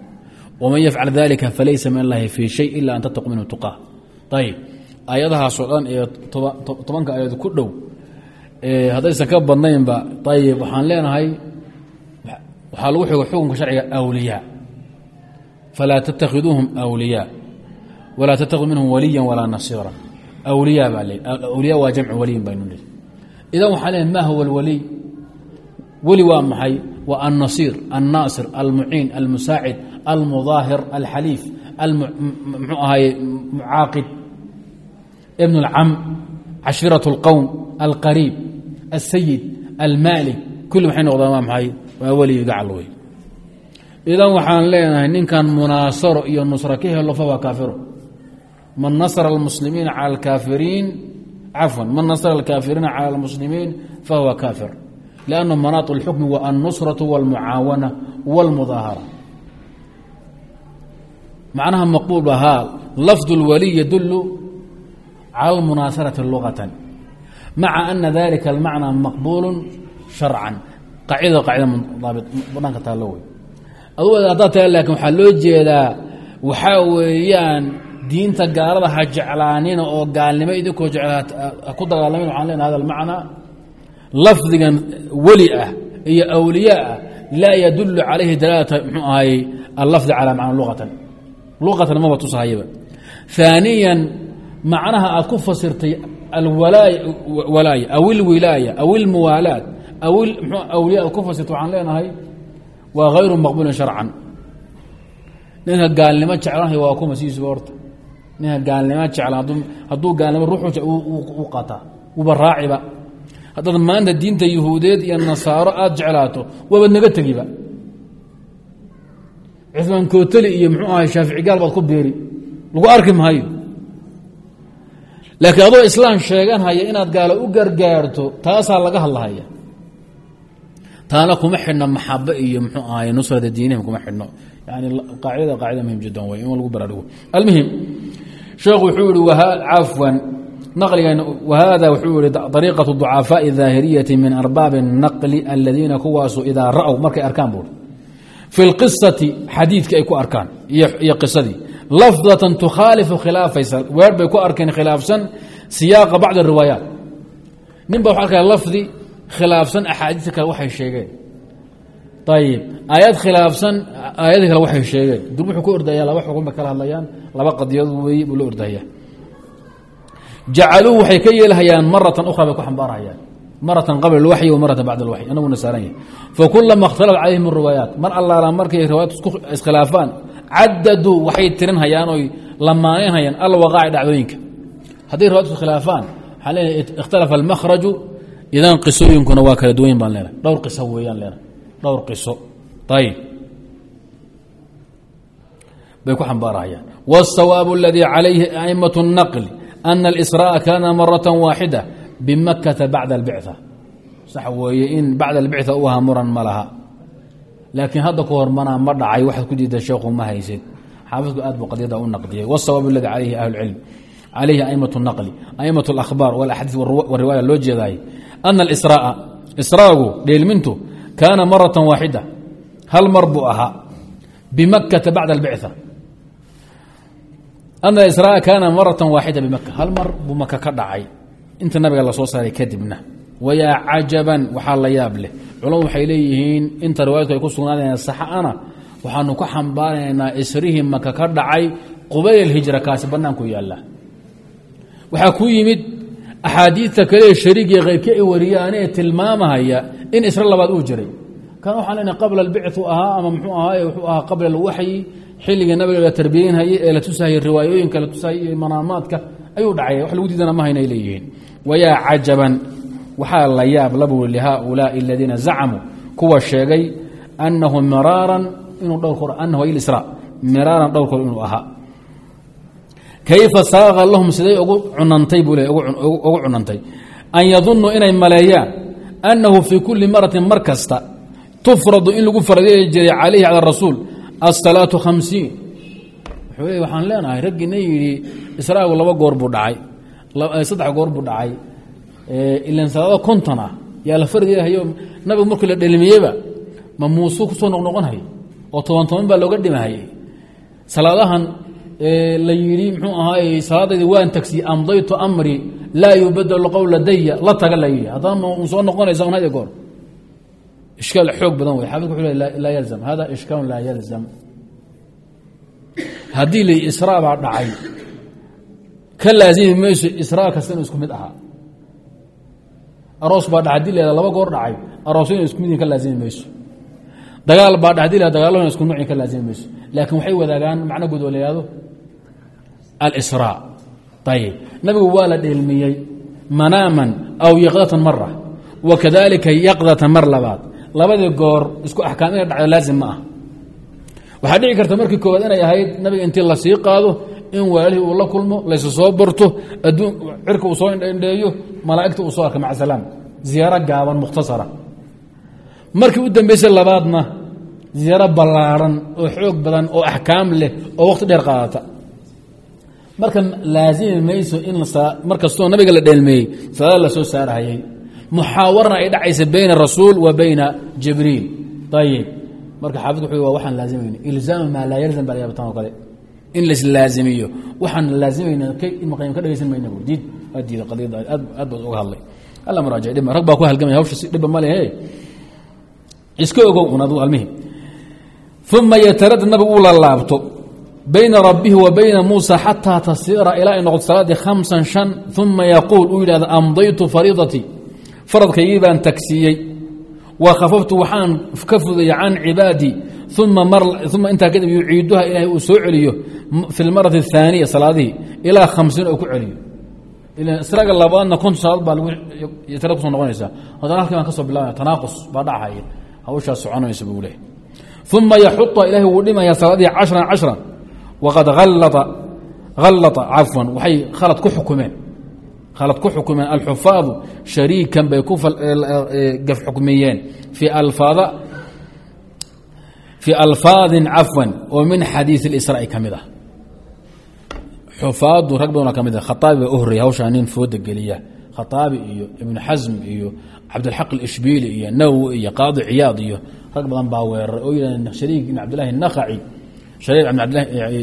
waman yafcal dalika falaysa min allahi fii shay ila an tattaquu minhu tuqaa ayib aayadahaasoo dhan ee tobanka aayaod ku dhow haddaysan ka badnaynba ayib waxaan leenahay waxaa lagu xigo xukunka sharciga awliyaa falaa tattakhiduuhum awliyaa walaa tattakhiduu minhum waliya walaa nasiira awliyaa baa le awliya waa jamcu waliyin baynu nihi idan waxaan leenahay ma huwa alwaliy weli waa maxay waa alnasiir alnaasir almuciin almusaacid almudaahir alxaliif mxuu ahaye mucaaqid ibn اlcam cashiraة اlqowm alqariib الsayid almaalik kulli maxay noqdaan waa maxay waa weliga gacal wey idan waxaan leenahay ninkan munaasaro iyo nusra ka helo fahuwa kaafiro man nasra اlmuslimiina calى اlkaafiriin cafwan man nasra اlkaafiriina calى اlmuslimiin fahuwa kaafir lanna manaaط اlxukmi wa alnusraة wاlmucaawana wاlmudaahara macnaha maqbuul bahaa lafd اlwaliy yadulu calى اlmunaasaraةi lugatan maca ana dalika اlmacnى maqbuul sharcan qaacidada qaacida dhanka taallo wey adu haddaa taa laakin waxaa loo jeedaa waxaa weeyaan diinta gaalada ha jeclaanina oo gaalnimo idinkoo jecla ku dagaalamin waxaan lena hada almacnaa lafdigan weli ah iyo awliyaa ah laa yadulu calayhi dalaalata mxuu ahay allafdi calaa macna luqatan luqatan maba tusahayaba ثaaniya macnaha aad ku fasirtay alwalaaya aw ilwilaaya aw ilmuwaalaad aw awliya aad ku fasirtay waxaan leenahay waa hayru maqbuulin sharcan. Ninka gaalnimo jeclanay waa kuma siisuba horta ninka gaalnimo jeclan hadduu gaalnimo ruuxu u qataa wuba raaciba haddaad maanta diinta yuhuudeed iyo nasaaro aada jeclaato waabad naga tegiba cusmaan kooteli iyo muxuu ahay shaafici gaal baad ku beeri. Lagu arki maayo. Laakiin adoo islaam sheeganhaya inaad gaalo u gargaarto taasaa laga hadlahaya taana kuma xidhno maxabe iyo mxuu ahay nusrada diinihim kuma xidhno yani qaacidada qaacida muhim jiddan wey in lagu baraarugo almuhim sheekhu wuxuu yihi cafwan naqligan wahada wuxuu yihi ariiqaة ضucafaaءi الظaahiriyati min arbaabi الnaqli aladiina kuwaasu idaa ra'w markay arkaan buuri fi اlqisati xadiidka ay ku arkaan iyo qisadii lafdatan tukhaalifu khilaafaysa weer bay ku arkeen khilaafsan siyaaqa bacd الriwaayaat nin ba waxa arkaya lafdi khilaafsan axaadiia kale waxay sheegeen. Ayib aayad khilaafsan aayadii kale waxay sheegeen. Dib wuxuu ka ordahaya laba xukun bay kala hadlayaan laba qadiyood weeye buu la ordahaya jacaluu waxay ka yeelhayaan maratan ukhra bay ku xambaarhayaan maratan qabla alwaxyi wa maratan bacd anaguna saaran yahay. Fakulama ikhtalafa calayhim riwaayaat. Mar allaala markay riwaayaat isku iskhilaafaan cadaduu waxay tirin oy lamaanayn alwaqaaci dhacdooyinka. Hadday riwayat iskhilaafaan waxaa leeyahay ikhtalafa almakhraju idan qisooyinkuna waa kala duwanyin baan leenahay dhowr qiso weeyaan leenahay dhowr qiso ayib bay ku xambaarhayaan wالsawaabu اladii calayhi a'imaة الnaqli ana اlsrاءa kana maraة waaxida bimakata bacda اlbicثa sax weeye in bacda اlbicثa u ahaa muran ma laha laakiin hadda ku hormanaa ma dhacay waxaad ku diida sheekhu ma haysid xaafidku aad buu qadiyada u naqdiyey wالsawaab اladi calayhi ahlu اlcilm calayhi a'imaة الnaqli a'imaة اlakhbaar wاlaxaadiiث wariwaaya loo jeedaayey ana asraa israagu dheelmintu kaana maratan waaxida hal mar buu ahaa bimakata bacda albictha ana israa kaana maratan waaxida bimaka hal mar buu maka ka dhacay inta nabiga la soo saaray kadibna wayaa cajaban waxaa la yaab leh culamadu waxay leeyihiin inta riwaayadku ay ku sugnaadeen saxana waxaanu ku xambaaraynaa isrihii maka ka dhacay qubayl hijra kaasi bannaanku yaallaa waxaa ku yimid axaadiidta kale shariigiy keyrka ay wariyaanee tilmaamahaya in isra labaad uu jiray kan waxaan leenahay qabla albicثu ahaa ama muxuu ahaaye wuxuu ahaa qabla alwaxyi xilligii nabiga la tarbiyeynhayey ee la tusahayey riwaayooyinka la tusahayey iyo manaamaadka ayuu dhacay wax lagu diidana ma haynay leeyihiin wayaa cajaban waxaa la yaab la buuri lihaaulaai aladiina zacamuu kuwa sheegay anahu miraaran inuu dhowr anahu isra miraaran dhowr kor inuu ahaa kayfa saaqa lahum siday ugu cunantay buu le ugu cunantay an yadunuu inay maleeyaan annahu fii kulli maratin mar kasta tufradu in lagu fardeeli jiray calayhi cala rasuul asalaatu khamsiin wuxuu waxaan leenahay raggiina yidhi israagu laba goor buu dhacay saddex goor buu dhacay ilan salaado konton ah yaa la fardihayo nabigu markii la dhelmiyeyba ma muusuu ku soo noqnoqonhay oo toban toban baa looga dhimahayay salaadahan la yidhi muxuu ahaay salaadaydi waan tagsiyey amdaytu amri laa yubadalu qowla daya la taga la yidhi. Haddana soo noqonaysa un hade goor. Ishkaal xoog badan wey xaafidku wuxuu le laa yalzam. Hada ishkaalun laa yalzam. Haddii la israa baa dhacay. Ka laazimi mayso israa kasta inuu isku mid ahaa. Aroos baa dha haddii la laba goor dhacay. Aroosyo ina isku midin ka laazimi mayso. Dagaal baa dha haddii la dagaallo ina isku nuucin ka laazimi mayso. Laakiin waxay wadaagaan macno guud alsraa ayib nabigu waa la dheelmiyey manaaman aw yaqdatan mara wa kadalika yaqdatan mar labaad. Labadii goor isku axkaam inay dhacdo laazim ma ah. Waxaa dhici karta markii koowaad inay ahayd nabiga intii la sii qaado in waalihii uu la kulmo laysu soo barto adduun cirka uu soo indhendheeyo malaa'igta uu soo arka maca salaam. Ziyaaro gaaban mukhtasara. Markii u dambeysay labaadna ziyaaro ballaarhan oo xoog badan oo axkaam leh oo wakhti dheer qaadata marka laazimi mayso in mar kastoo nabiga la dheelmeeyey salaad la soo saarhayay muxaawarna ay dhacaysa bayna rasuul wa bayna jibriil. Ayib marka xaafidku wuxuu waa waxaan laazimayna ilzaamu maa laa yalzam baa layaabatan oo kale. In laislaazimiyo waxaan laazimayna ka dhegeysan mayna bu diid waa diida qadiyadda aad aad baad uga hadlay. Alla maraajic dhib rag baa ku halgamaya hawsha si dhibba ma lehe iska ogow un adu almihim uma yatarad nabigu uu la bayna rabbihi wa bayna muusa xataa tasiira ilaa ay noqoto salaaddii khamsan shan uma yaquul uu yidhahdo amdaytu fariidatii faradkaygii baan tagsiiyey. Wa khafaftu waxaan ka fudaya can cibaadii uma intaa kadib yuciiduha ilahay uu soo celiyo fi lmarati اthaaniya salaadihii ilaa khamsiin oo ku celiyo. Israga labaadna konton salaad baa tira kuso noqonaysaa. Haddana halkii baan ka bilaabaya tanaaqus baa dhacaya hawshaas soconaysa buu leehay uma yaxuطa ilahay wuu dhimaya salaadihii cashran cashran waqad hallaa cafwan waxay khalad ku xukumeen khalad ku xukumeen alxufaadu shariikan bay ku gaf xukmiyeen fii alfaadin cafwan oo min xadiiث اlisraa'i ka mid ah xufaadu rag badan ka mid khaaabi baa u horreeya hawshaa nin fooda geliya khaaabi iyo ibnu xasm iyo cabdilxaq alishbiili iyo nawowi iyo qaadi ciyaad iyo rag badan baa weeraray oo yidhahd shariik ibn cabdillahi nakaci shariik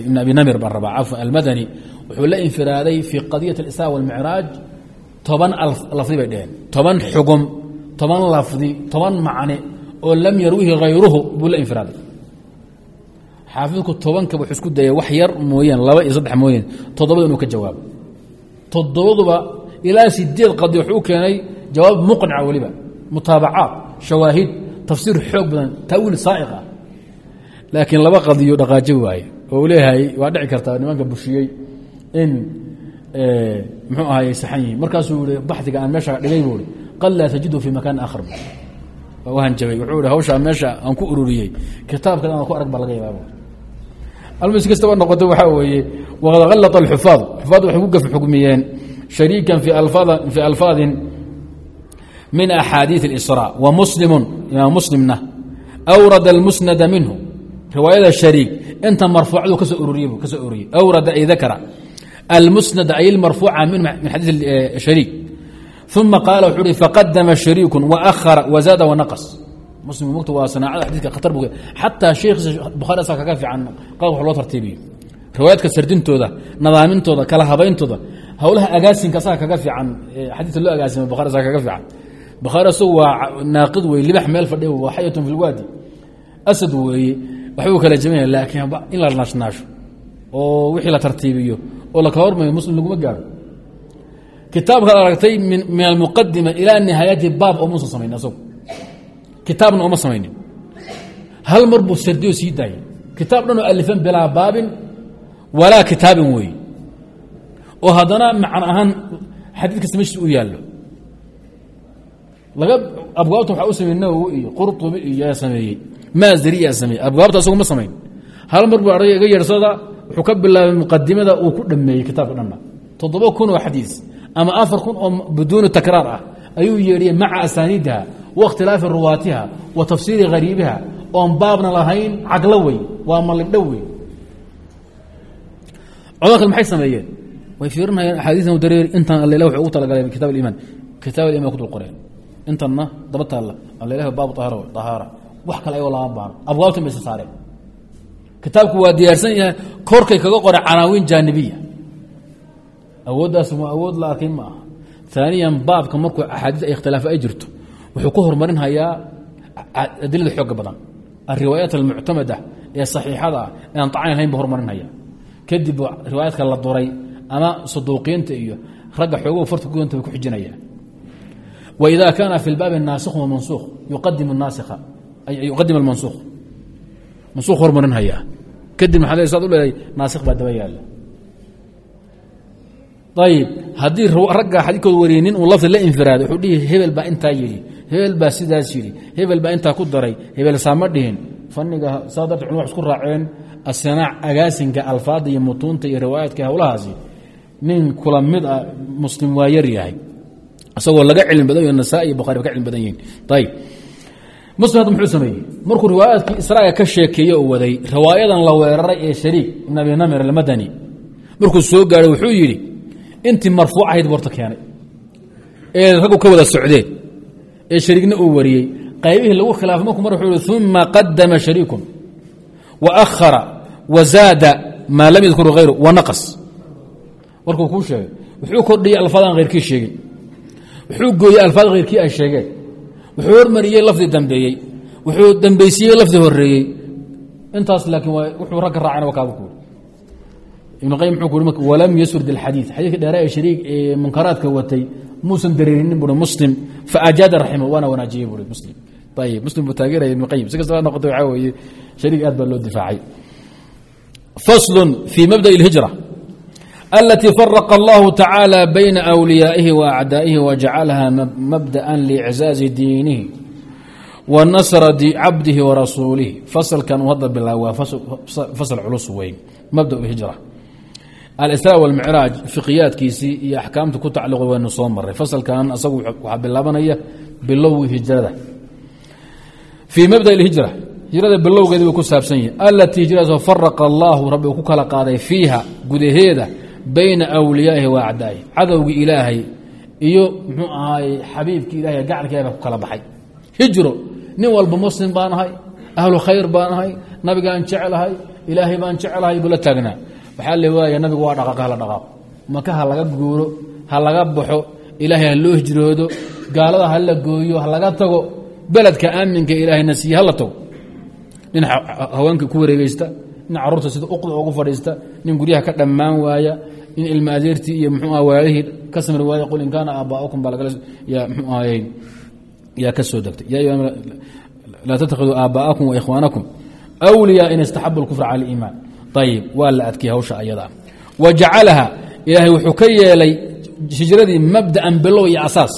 ibn abi namir baan rabaa cafwan almadani wuxuu la infiraaday fii qadiyat alisraa walmicraaj toban lafdi bay dheheen toban xugum toban lafdi toban macne oo lam yarwihi hayruhu buu la infiraaday xaafidku tobanka wuxuu isku dayay wax yar mooyaan laba iyo saddex mooyaan toddobada inuu ka jawaabo toddobaduba ilaa sideed qadi wuxuu keenay jawaab muqnica weliba mutaabacaat shawaahid tafsiir xoog badan taawiil saa'iq ah laakiin laba qadiyo dhaqaajo waaye. Oo u leeyahay waa dhici kartaa nimanka bushiyey in eh, mxuu ahay ay saxan yihiin. Markaasuu i baxiga aan meesha dhigay buu i qad laa tajidu fii makaan akhar waa hanjabay wuxuu i hawshaa meesha aan ku ururiyey. Kitaabkan aan ku arag baa laga yabaab alm si kastaba noqota waxaa weeye waqad khalata alxufaad xufaad waxay ku gaf xugmiyeen shariikan fii alfaadin min axaadiid اlisraa wa muslimu imaam muslimna awrada اlmusnada minhu riwaayada shariik inta marfuucdu ka soo ururiye ka soo ururiyey. Awrada ay dakra almusnada ay marfuuca min xadiiث shariik uma qaala wuxuu uhi faqadama shariiku waahara wazaada wanaqas muslim mugta waa sanaacada xadiidka khatar bu xataa sheekhiisa bukhari asaa kaga fiican qaab wax loo tartiibiyo. Riwaayaadka sardintooda nadaamintooda kala habayntooda howlaha agaasinka asaga kaga fiican xadiidka loo agaasima bukhari asaa kaga fiican. Bukhaari asagu waa naaqid wey libax meel fadhiya waa xayatun fi lwaadi asad weeye waxbuu kala jabanya laakiin in la naashnaasho oo wixii la tartiibiyo oo la kala hormayo muslim laguma gaaro. Kitaabkaad aragtay min almuqadima ilaa nihaayati baab omuusan samayn asagu. Kitaabna oma samaynin. Hal mar buu sardiyo sii daayay. Kitaab dhanoo alifan bilaa baabin walaa kitaabin weeye oo haddana macno ahaan xadiid kasta meeshiis u yaallo. Laga abwaabta waxaa u sameeyey nawowi iyo qurطubi iyo yaa sameeyey maazari yaa sameeyey? Abwaabta asagu ma samayn. Hal mar buu arday iga yeersada wuxuu ka bilaabay muqadimada uu ku dhameeyey kitaabka dhanna. Toddoba kun oo xadiis ama afar kun oo biduuni takraar ah ayuu yeedhiyey maca asaaniidiha wa ikhtilaafi ruwaatiha wa tafsiiri hariibiha oon baabna lahayn caglo wey waa malibdho wey. Codal kale maxay sameeyeen? Way fiirinayaan axaadiisan dareer intan allele wuxuu ugu talagalay kitab aliimaan. Kitaab aliman ku dul qoreen wax kale ayagoo lama baano abwaabtan bay isa saareen kitaabku waa diyaarsan yahay korkay kaga qoray canaawiin jaanibiya. Awooddaas waa awood la arkay ma aha. Aaniyan baabka markuu axaadiis ay ikhtilaafa ay jirto wuxuu ku horumarinhayaa adilada xooga badan. Alriwaayaat almuctamada ee saxiixada ah ee aan tacni lahayn buu horumarinhaya kadib riwaayaadka la duray ama saduuqiinta iyo ragga xoogo farta kuganta bay ku xijinaya. Waida kaana fi lbaabi naasikhu wamansuukh yuqadim naasikha yuqadim almansuukh. Mansuukh horumarinhaya kadib maxaa saad u leedahay naasikh baa daba yaalla ayib haddii ragga xadiidkooda wariyey nin uu lafdi la infiraada wuxuu dhihi hebel baa intaa yidhi hebel baa sidaas yidhi hebel baa intaa ku daray hebel saama dhihin. Faniga saa darteed culma wax isku raaceen asanaac agaasinka alfaada iyo mutuunta iyo riwaayaadka howlahaasi nin kula mid ah muslim waa yar yahay. Isagoo laga cilmi badan iyo bukhari ba ka cilmi badan yihiin hadda muxuu sameeyey. Markuu riwaayaadkii israaga ka sheekeeye oo waday riwaayadan la weeraray ee shariik ibn abi namir almadani. Markuu soo gaadhay wuxuu yidhi intii marfuuc ahayd borta keenay. Ee raggu ka wada socdeen. Ee shariigna uu wariyey qaybihii lagu khilaafay markuu mar wuxuu hi uma qadama shariikun wa akhara wa zaada maa lam yadkuru hayru wa naqas. Warkuu kuu sheegay wuxuu kordhiyey alfaadaan hayrkii sheegin wuxuu gooyey alfaad hayrkii ay sheegeen wuxuu hormariyey lafdi dambeeyey wuxuu dambeysiiyey lafdi horeeyey intaas laakiin wuxuu ragga raacayna waa kaabu kuuri ibn qayim muxuu ku ui walam yasrud alxadiid xadiidka dheera ee shariik ee munkaraadka watay muusan dareerinin buui muslim faajaada raxima waana wanaajiyey buui muslim. Ayib muslim buu taageeraya ibn qayim si kastaba noqota waxaa weeye shariik aad baa loo difaacay. Faslu fii mabda'i اlhijra faraqa allahu tacaala bayna أwliyaa'ihi wa acdaa'ihi wajacalaha mabda'a liiczaazi diinihi wa nasra cabdihi wa rasuulihi fasalkan uu hadda bilaab waa fasal culus weyn mabda hijra alisraa walmicraaj fiqiyaadkiisii iyo axkaamta ku tacalluqay waynu soo maray fasalkan asagu waxaa bilaabanaya bilowgii hijrada fii mabda hijra hijrada bilowgeedi buu ku saabsan yahi alatii hijradaasoo faraqa allaahu rabbi uu ku kala qaaday fiiha gudaheeda bayna awliyaa'ihi wa acdaa'ihi cadowgii ilaahay iyo muxuu ahaaye xabiibkii ilahay baa ku kala baxay. Hijro nin walba muslim baan ahay ahlu khayr baan ahay nabigaan jecelahay ilaahay baan jecelahay buu la taagnaa waxaa le waaya nabigu waa dhaqaaqa hala dhaqaaqo maka ha laga guuro ha laga baxo ilaahay ha loo hijroodo gaalada ha la gooyo ha laga tago beledka aaminka ilaahayna siiye hala tago. Nin haweenka ku wareegeysta nin carruurta sida uqda ugu fadhiista nin guryaha ka dhammaan waaya nin ilma adeertii iyo mxuu ah waalihii ka samir waaya qul in kaana aabaa'ukum baa lagala yaa mxuu ahayey yaa ka soo degtay. Yaa laa tattakhiduu aabaa'akum wa ikhwaanakum awliyaa in istaxabu lkufra cala aliimaan. Ayib waa la adkiyay hawsha ayadaa wa jacalaha ilaahay wuxuu ka yeelay hijradii mabda'an bilow iyo asaas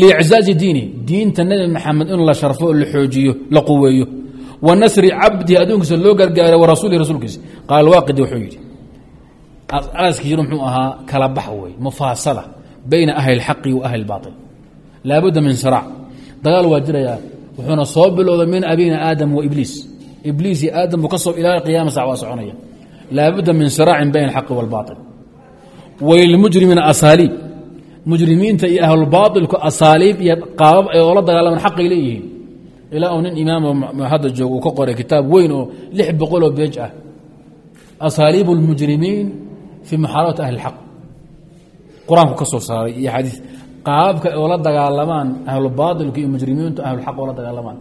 liiczaazi diini diinta nebi maxamed in la sharfo la xoojiyo la quweeyo wa nasri cabdihi adduunkiisa loo gargaaray wa rasuulihi rasuulkiisa qaal waaqidi wuxuu yidhi aaskii jiro muxuu ahaa kala bax wey mufaasala bayna ahli اlxaqi wa ahli اlbaطil laabudda min siraac dagaal waa jirayaa wuxuuna soo bilowday min abina aadam wa ibliis ibliis iyo aadam buu ka soo ilaa qiyaama sac waa soconaya laabudda min siraacin bayna alxaqi wاlbaطil walilmujrimiina asaaliib mujrimiinta iyo ahlulbaailku asaaliib iyo qaabab ay oola dagaalamaan xaqay leeyihiin ilaa uu nin imaamo hadda joogo uu ka qoray kitaab weyn oo lix boqoloo beej ah. Asaaliib اlmujrimiin fii muxaarabati ahli اlxaq qur'aanku ka soo saaray iyo xadiis. Qaababka ay oola dagaalamaan ahlubaailku iyo mujrimiintu ahlulxaq oola dagaalamaan.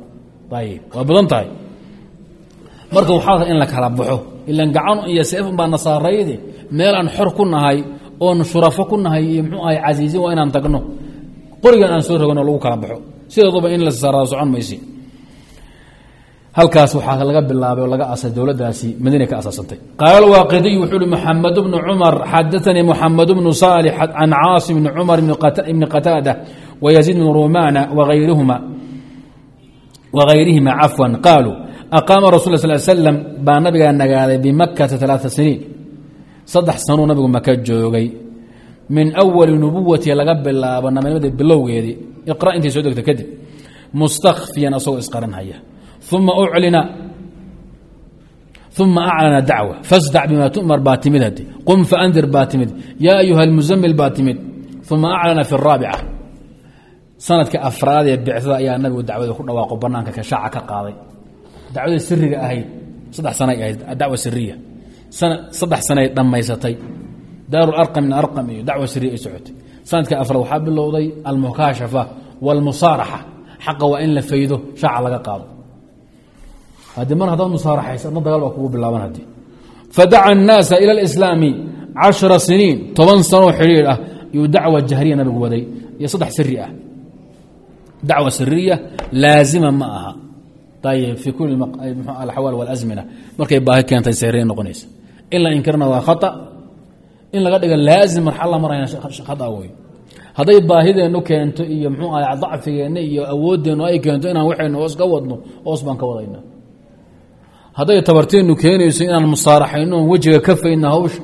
Ayib waa badan tahay. Marka waxaa in la kala baxo. Ilan gacan iyo seefun baa nasaarayde meel aan xor ku nahay oon shurafo ku nahay iyo mxuu ahay casiizin waa inaan tagno. Qorigan aan soo roganoo lagu kala baxo. Sideeduba in la saraa socon maysi halkaas waxaa laga bilaabay oo laga asay dowladdaasi madiina ka asaasantay. Qaala alwaaqidiy wuxuu uhi maxamed bnu cumar xadaanii muxamed bnu saalix can caasim bni cumar ibni qataada wayaziid bn rumana wahayrihima cafwan qaaluu aqaama rasul sl slam baa nabigaa nagaaday bimakata alaaa siniin. Saddex sanuu nabigu maka joogay. Min awali nubuwati laga bilaabo nabinimadii bilowgeedii. Iqra intay soo degta kadib mustakfiyan asagoo isqarinhaya uma uclina uma aclana dacwa fasdac bima tumar baa timid hadi qum faandir baa timid yaa ayuha almuzamil baa timid uma aclana fi raabica sanadka afraad ee bicdada ayaa nabigu dacwada ku dhawaaqo banaanka ka shaaca ka qaaday dacwadii siriga ahayd saddex sanay ahayd dacwa siriya saddex sanay dhammaysatay daaru arqam min arqam iyo dacwa siriya ay socotay sanadka afraad waxaa bilowday faydo shaaca laga qaado haddii mar haddaad musaaraxaysa adna dagaal baa kugu bilaaban haddii fadaca الnaasa ilى اlislaami cashara siniin toban sanoo xidhiir ah yuu dacwa jahriya nabigu waday iyo saddex siri ah dacwa siriya laazima ma aha ayb fi kuli alxawaal wاlazmina markay baahi keentay seyre noqonaysa in la inkirna waa khaa in laga dhiga laazim marxal la marayna khata wey hadday baahideennu keento iyo mxuu aha dacfigeenna iyo awoodeennu ay keento inaan waxaynu hoos ka wadno hoos baan ka wadayna hadday tabarteennu keenayso inaan musaaraxayno oon wejiga ka fayna hawsha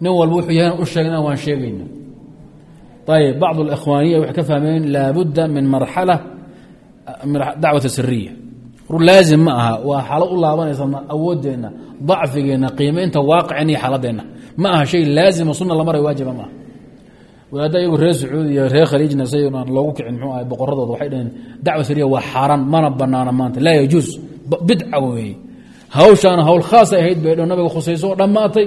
nin walba wuxuu yahay u sheegna waan sheegayna. Ayb bacd اlإkhwaaniya waxay ka fahmeen laabudda min marxala dacwata siriya laazim ma aha waa xaalad u laabanaysa awoodeenna dacfigeenna qiimaynta waaqiceen iyo xaaladeenna ma aha shay laazima sunna la waajiba maaha wadaadda iyagu reer sacuudi iyo reer khaliijna sayna loogu kicin mxuu ahay boqoradooda waxay dhaheen dacwa siriya waa xaaraan mana banaana maanta laa yajuus bidca weeye hawshaana hawl khaasa ahayd bay nabiga khusayso oo dhammaatay.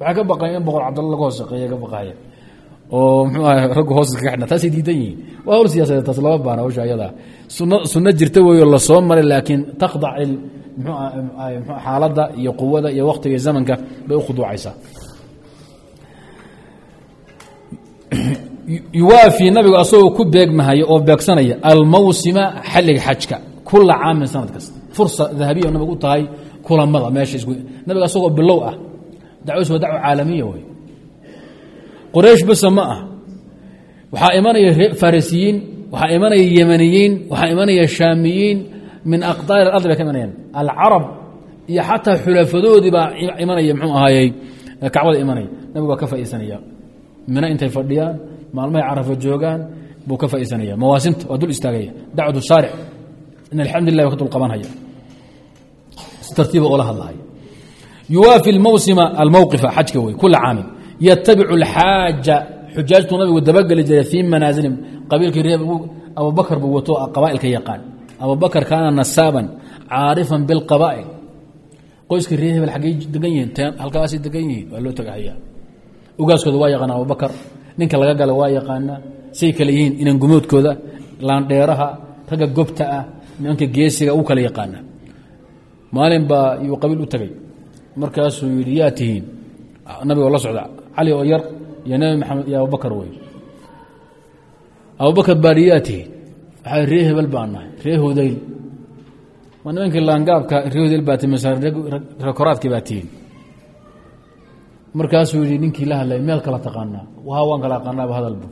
Waxay ka baqayen in boqor cabdalla laga hoos shaqeeya ka baqaya oo mxuu aha raggu hoos xidha taasay diidan yihiin. Waa hawl siyaasadeed taas lama baana hawsha ayada. Sunno sunno jirta weeyo la soo maray laakiin takhdac mxuu xaaladda iyo quwada iyo waktiga zamanka bay u khuduucaysaa. Yuwaafii nabigu asagoo ku beegmahaya oo beegsanaya almawsima xalliga xajka kula caamin sanad kasta fursa dahabiya nabigu u tahay kulamada meesha nabiga asagoo bilow ah. Dacwadiis waa dacwa caalamiya wey. Qoraysh basa ma ah. Waxaa imanaya farisiyiin waxaa imanaya yemaniyiin waxaa imanaya shaamiyiin min aqdaar ardi bay ka imanayaan. Alcarab iyo xataa xulafadoodii baa imanaya mxuu ahaayey kacbada imanaya. Nabig waa ka faiisanaya. Mina intay fadhiyaan maalmahay carafo joogaan buu ka faiisanaya. Mawaasimta waa dul istaagaya. Dacwatu shaaric in alxamdu lilah ka dul qabanhaya si tartiiba oola hadlahaya yuwaafi mawsima almowqifa xajka wey kula caamin. Yatabicu اlxaaja xujaajtuu nabigu dabageli jiray fii manaasilihim qabiilkii reer abubakar buu wato qabaailka yaqaan. Abubakar kaana nasaaban caarifan biاlqabaa'il qoyskii reer hebel xaggey degan yihiin halkaasay degan yihiin waa loo tagahaya ugaaskooda waa yaqaana abubakar ninka laga gala waa yaqaanaa say kale yihiin inan gumoodkooda laandheeraha ragga gobta ah nimanka maalin baa yuu qabiil u tagay. Markaasuu yidhi yaa tihiin. Nabigo la socda. Cali oo yar iyo nebi maxamed iyo abubakar wey abubakar baadhi yaa tihiin. Waxaa ree hebel baan nahay ree hodayl. Ma nimankii laangaabka ree hodayl baa tihi mase rekoraadkii baa tihiin. Markaasuu yidhi ninkii la hadlay meel kala taqaanaa waa waan kala aqaanaaba hadalbu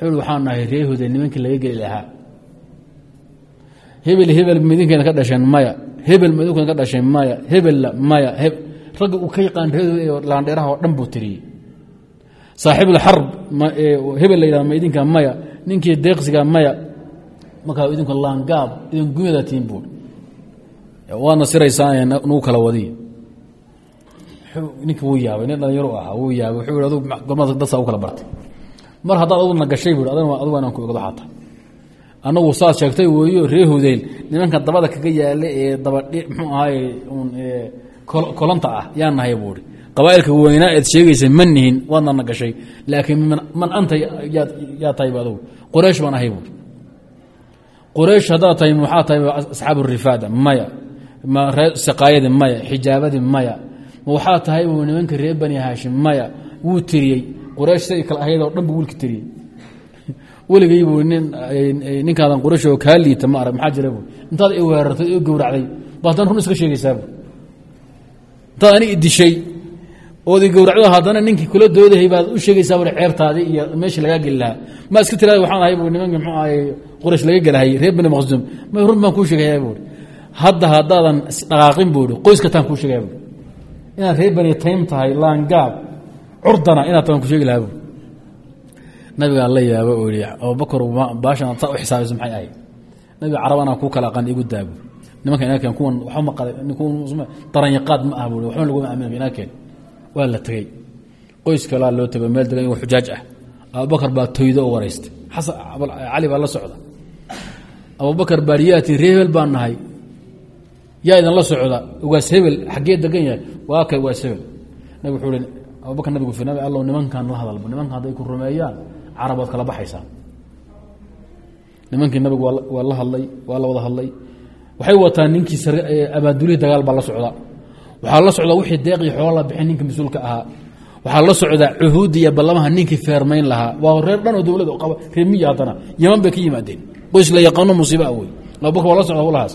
i waxaan nahay ree hodayl nimankii laga geli lahaa hebel hebel midinkeena ka dhasheen maya hebel midinkeena ka dhasheen maya hebella maya ragga uu ka yaqaan ree laandheeraha oo dhan buu tiriyey saaxiibulxarb hebel la yidhah ma idinka maya ninkii deeqsiga maya markaa idinku laangaab idin gumada tiin buur waadna siraysaan nagu kala wadiy ninka wuu yaabay nin dhalinyaro ahaa wuu yaabay wuxuu yidhi adug gormada dadsaa u kala bartay. Mar haddaad adugna gashay buu adug waa inaan ku ogdo xataa annagu saad sheegtay weeyo ree hodeyl nimanka dabada kaga yaalla ee dabadhi muxuu ahaaye kolanta ah yaa nahay buuhi qabaailka weynaa eed sheegaysa ma nihin waadnana gashay. Laakiin man anta yaa tahay adugu. Qoraysh baan ahay buui qoraysh haddaad tahay maxaa tahay asxaabu rifaada maya. Saqaayadi maya xijaabadi maya. Ma waxaa tahay nimanka reer bani haashim maya. Wuu tiriyey. Qoraysh say kale ahayd oo dhan bu wiilka tiriyey weligay buu ninkaadan qoraysh oo kaa liita ma arag maxaa jira bu intaad i weerartay oo gowracday ba haddana run iska sheegaysaabu intaad ani idishay ood i gowracdo haddana ninkii kula doodahay baad u sheegaysaa bui ceebtaadii iyo meeshii lagaa geli lahaa. Ma iska tiraada waxaan ahay bu nimankii mxuu ahay qoraysh laga gelahay reer bani maqsuum. May run baan kuu sheegaya buui hadda haddaadan dhaqaaqin buu i qoyskataan kuu sheegaya buui inaad reer bani taym tahay laangaab curdana inaad taan ku sheegi lahaa buui nabigaa la yaaba oo yii abubakar baashan saa u xisaabayso maxay ahayd? Nabiga carab anaa kala aqaan igu daabu. Nimanka inakeen kuwan waxba ma daranyaqaad ma ah bui waxba laguma aaminay inakeen waa la tegey qoys kalaa loo tego meel degan xujaaj ah. Abubakar baa toydo oo wareystay cali baa la socda. Abubakar baariyaati ree hebel baan nahay. Yaa idin la socda ugaas hebel xaggee degan yahay. Waa ugaas hebel. Nabig wuxuu hi abubakar nabigu fi nabi allow nimankan la hadalba nimankan hadday ku rumeeyaan carabood kala baxaysaa. Nimankii nabigu waa la hadlay waa la wada hadlay. Waxay wataan ninkii abaadulihii dagaal baa la socda waxaa la socda wixii deeqii xoola la bixin ninka mas'uulka ahaa. Waxaa la socda cuhuuddi iyo ballamaha ninkii feermayn lahaa. Waa reer dhan oo dowlad qaba reer miya haddana. Yaman bay ka yimaadeen. Qoys la yaqaano musiiba ah wey. Abubakar waa la socda howlahaas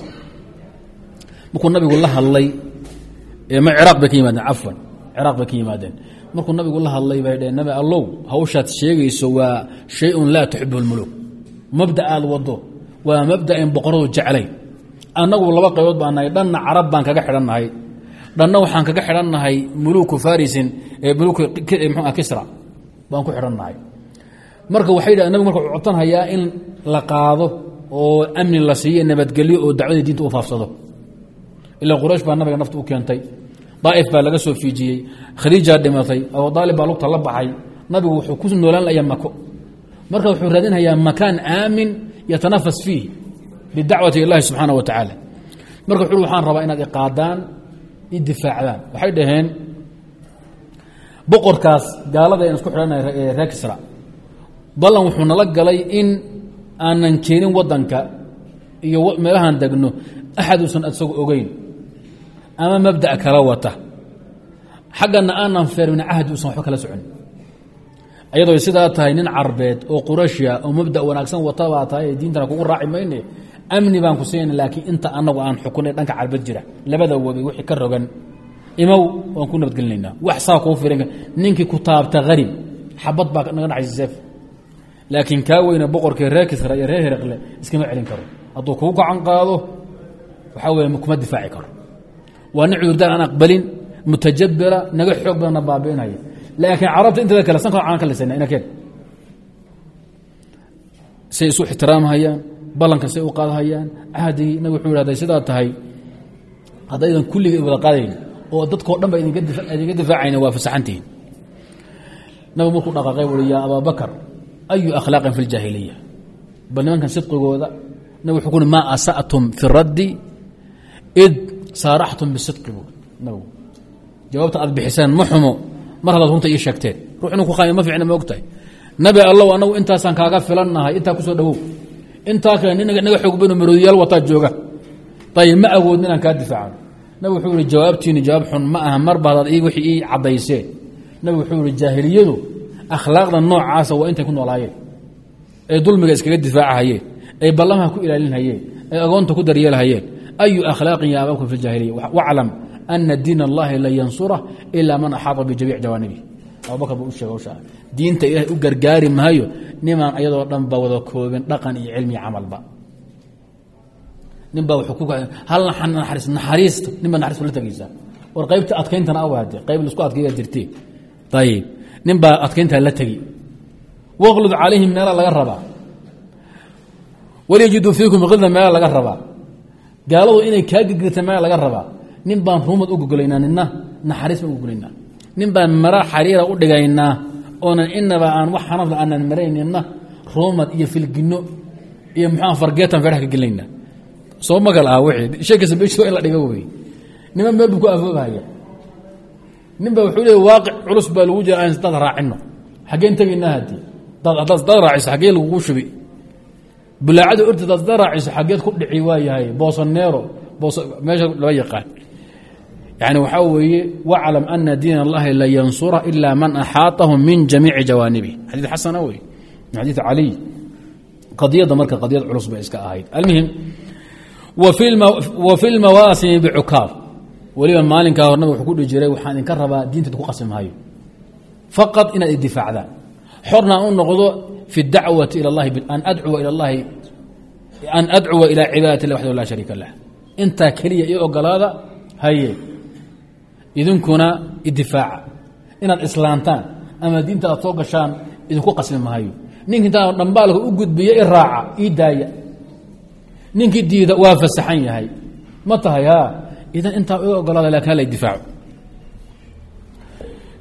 markuu nabigu la hadlay ma ciraaq bay ka yimaadeen cafwan. Ciraaq bay ka yimaadeen markuu nabigu la hadlay bay dheen nabi allow hawshaad sheegayso waa shay-un laa tuxibu lmuluk mabda aad wado waa mabda in boqoradu jeclayn annagu laba qaybood baa nahay dhanna carab baan kaga xidhannahay dhanna waxaan kaga xidhannahay muluku farisin muluk mxu kisra baan ku xidhannahay marka waxay dhah nabigu marka codsanhayaa in la qaado oo amni la siiyo nabadgelyo oo dacwadii diinta u faafsado. Ilaa quraysh baa nabiga nafta u keentay daaif baa laga soo fiijiyey. Khadiijaa dhimatay abu daalib baa lugta la baxay. Nabigu wuxuu ku noolaan layaa mako. Marka wuxuu raadinhayaa makaan aamin yatanafas fiih bidacwati ilahi subxaana wa tacaala. Marka wuxu waxaan rabaa inaad iqaadaan i waxay dhaheen boqorkaas gaalada aan isku xidhanay reer kisra. Ballan wuxuu nala galay in aanan keenin wadanka iyo meelahaan degno. Axad uusan isagu ogeyn ama mabda' kala wata. Xaggana aanan feermin cahdi uusan waxba kala socon. Ayadoo sidaa tahay nin carbeed oo qurashia oo mabda wanaagsan wata baa tahay diintana kugu raaci mayne amni baan ku siinay laakiin inta anagu aan xukunay dhanka carbeed jira. Labada wabi wixii ka rogan imow waan ku nabadgelinaynaa. Wax saa kuu firan ninkii ku taabta harib xabad baa naga dhacaysa seef laakiin kaa weyne boqorkii reer kisra iyo reer heraqle iskama celin karo. Hadduu kuu gacan qaado waxaa weye kuma difaaci karo waa nin cudurdaan aan aqbalin mutajabira naga xoog badanna baabi'inaya laakiin carabta inteeda kale sanka caan ka lisana inakeen say isu ixtiraamhayaan ballanka say u qaadahayaan cahdigii nabig wuxuu ihahday sidaa tahay haddaydan kulliga wada qaadayn oo dadkao dhan ba idinka difaacayna waa fasaxantihiin nabigu markuu dhaqaaqay ui yaa abaa bakar ayu akhlaaqin fi ljaahiliya bal nimankan sidqigooda nabig wuxuu kuui maa asatum fi raddi id saaraxtum bisidqi bu nabigu jawaabta aad bixiseen ma xumo. Mar haddaad runta ii sheegteen. Ruux inuu ku qaami ma fiicna ma ogtahay. Nabi allow anagu intaasaan kaaga filannahay intaa ku soo dhawow. Intaa kale nin naga xoog banu maroodiyaal wataa jooga. Ayib ma awoodin inaan kaa difaacano nabig wuxuu yihi jawaabtiinu jawaab xun ma aha. Marba hadaad wixii ii caddayseen. Nabig wuxuu yihi jaahiliyadu akhlaaqda noocaasa waa intay ku noolaayeen. Ay dulmiga iskaga difaacahayeen ay ballamaha ku ilaalinhayeen ay agoonta ku ayu akhlaaqin ya abakum fi ljahiliya waclam ana diin allahi lan yansura ilaa man axaata bijamiic jawaanibi abubakar buu u sheega usha diinta ilahay u gargaari maayo nimaan ayadoo dhan ba wada koobin dhaqan iyo cilmi camalba nin baa wuxuu ku hal naxariis naxariista nin baa naxariis la tegaysaa war qaybta adkayntana awaade qayb la isku adkeeya jirtee ayib nin baa la tegi waqlud calayhim meela laga rabaa walyajiduu fiikum hilda meela laga rabaa gaaladu inay kaa gegirta meela laga rabaa. Nin baan ruumad u gogolaynaa nina naxariis baan ugogolaynaa nin baan mara xariira u dhigaynaa oonan inaba aan wax xanafla aanan maraynina ruumad iyo filgino iyo muxua fargeetan feeraha ka gelinaynaa soo magal ah wixii. Sheekaysa beeshido in la dhiga wey. Niman meel buu ku afoobahaya nin ba wuxuu leey waaqic culus baa lagu jira aan dad raacino. Xaggeen tegaynaa haddii. Dad raaciso xaggee lagugu shubi bulaacada orti dad dad raaciso xaggeed ku dhici waayahay. Boosaneero boos meesha laba yaqaan. Yani waxaa weeye waclam ana diin allahi lan yansura ila man axaatahu min jamiici jawaanibihi xadiid xasana wey min xadiid caliy qadiyadda marka qadiyad culus bay iska ahayd. Almuhim wa lmawaasimi bicukaab weliba maalinkaa hor wuxuu ku dhihi jiray waxaan idinka rabaa diinteed ku qasmi maayo. Faqad inaad idifaacdaan xorna u noqdo fi dacwati ila اllahi an adcuwa ila اllahi an adcuwa ilaa cibaadati اllah waxdahu la shariika lah intaa keliya io ogolaada haye idinkuna idifaaca inaad islaantaan ama diinta aad soo gashaan idinku qasmi maayo ninki intaa dhambaalka u gudbiya i raaca ii daaya ninkii diida waa fasaxan yahay ma tahay ha idan intaa i ogolaada lakin hala difaaco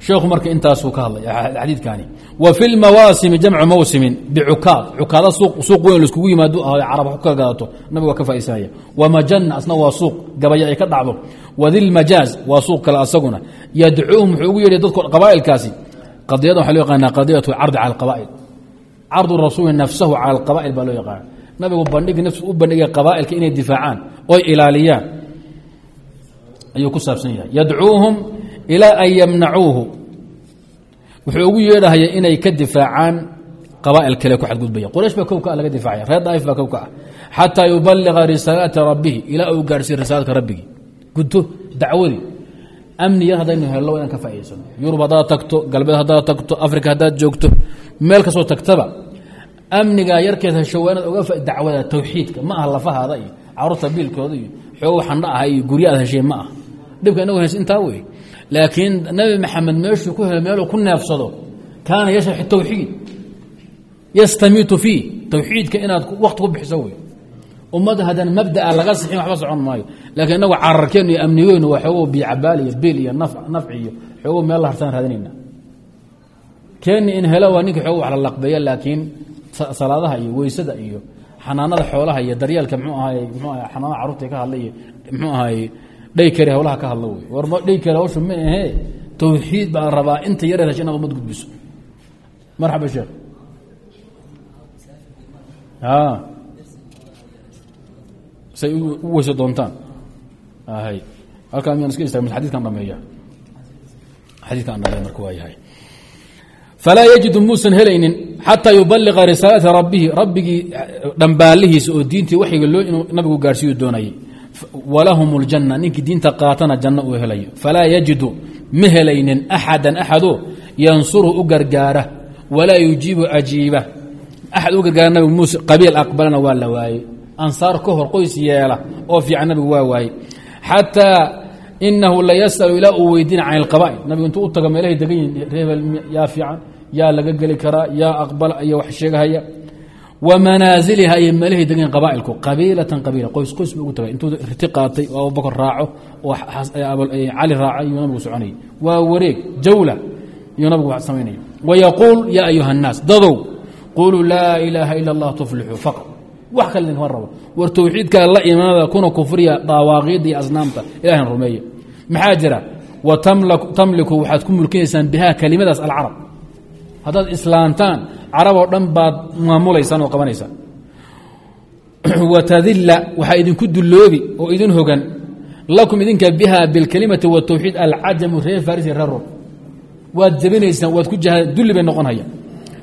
sheekhu marka intaasuu ka hadlay xadiidkani wa fi lmawaasimi jamcu mawsimin bicukaad cukaada suuq weyn laiskugu yimaado ah carab wax kala gadato nabig waa ka faisanaya wamajana asna waa suuq gabaya ay ka dhacdo. Wadilmajaaz waa suuq kale asaguna. Yadcuuhum wuxuu ugu yeedhay dadko qabaailkaasi qadiyada waxa loo yaqaana qadiyatu cardi cala alqaba'il cardu rasuuli nafsahu cala alqaba'il baa loo yaqaana nabigu bandhigi nafs u bandhigay qabaailka inay difaacaan oy ilaaliyaan ayuu ku saabsan yahay. Yadcuuhum ilaa an yamnacuuhu. Wuxuu ugu yeedhahaya inay ka difaacaan qaba'il kale ku xadgudbaya. Quraysh baa kowka laga difaacaya. Reer daa'if baa kowka ah. Xataa yubaliga risaalaati rabbihi ilaa uu gaarhsiiy risaaladka rabbigii gudto dacwadii amniya haddaynu hello inaan ka faa'idaysano yurub haddaad tagto galbeed haddaad tagto africa haddaad joogto meel kastoo tagtaba. Amnigaa yarkeed hesho waa inaad oga dacwada tawxiidka. Ma aha lafahaada iyo carruurta biilkooda iyo xoogo xandha ah iyo gurya aad heshee ma ah dhibka inagu heys intaa wey laakiin nabi maxamed meeshuu ku helay meeluu ku neefsado kaana yashrax tawxiid yastamiitu fii tawxiidka inaad wakti ku bixiso wey ummadda haddaan mabdaa laga sixin waxba socon maayo laakiin inagu cararkeennu iyo amnigeynu waa xoogo iyo biil iyo nafci iyo xoogo meel la harsan raadinayna keeni in helo waa ninka xoogo wax la laqbeeya laakiin salaadaha iyo weysada iyo xanaanada xoolaha iyo daryeelka mxuu ahaay mxuu aha xanaanada carruurta ka hadla iyo mxuu ahaay dhaykare hawlaha ka hadla wey war dhaykare hawshu ma ahee tawxiid baa rabaa inta yareed hesha inaad umad gudbiso. Marxaba sheekh. A say u weyso doontaan. Hay halkaa miyaan iska istag xadidkan dhameeya. Xadiidkan dhameeya marka waa yahay. Falaa yajidu muusan helaynin xataa yubaliqa risaalata rabbihi rabbigii dhambaalihiisa oo diintii waxyiga loo nabigu gaarhsiiyu doonayay walahum اljanna ninkii diinta qaatana janno uu helayo. Falaa yajidu ma helaynin axada axado yansuru u gargaara walaa yujiibu ajiiba axad u gargaara nabigu muuse qabiil aqbalana waa la waayey. Ansaar ka hor qoys yeela oo fiican nabigu waa waayey. Xataa inahu la yasalu ilaa uu weydiina can اlqaba'il nabigu intuu u tago meelahay degan yihiin reebel yaa fiican yaa laga geli karaa yaa aqbala iyo wax sheegahaya wmanaasilha iyo meelhay degeen qabaailku qabiilatan qabiila qoys qoys bu ugu tagay intuu riti qaatay oo abubakr raaco oo cali raaco yuu nabigu soconay waa wareeg jawla yuu nabigu samaynaya wayaquul yaa ayuha اnnaas dadow quluu laa ilaaha ila allah tuflixuu faqad wax kale idinkama rabo war towxiidkaa la imaanada kuna kufriya daawaaqiidda iyo asnaamta ilahan rumeeye maxaa jira wa tamliku waxaad ku mulkinaysaan bihaa kalimadaas alcarab haddaad islaamtaan carab oo dhan baad maamulaysaan oo qabanaysaan watadila waxaa idinku dulloobi oo idin hogan. Lakum idinka biha bilkelimati watawxiid alcajamu reer farisi reer rom waad jabinaysaan waad ku jaha dulli bay noqon haya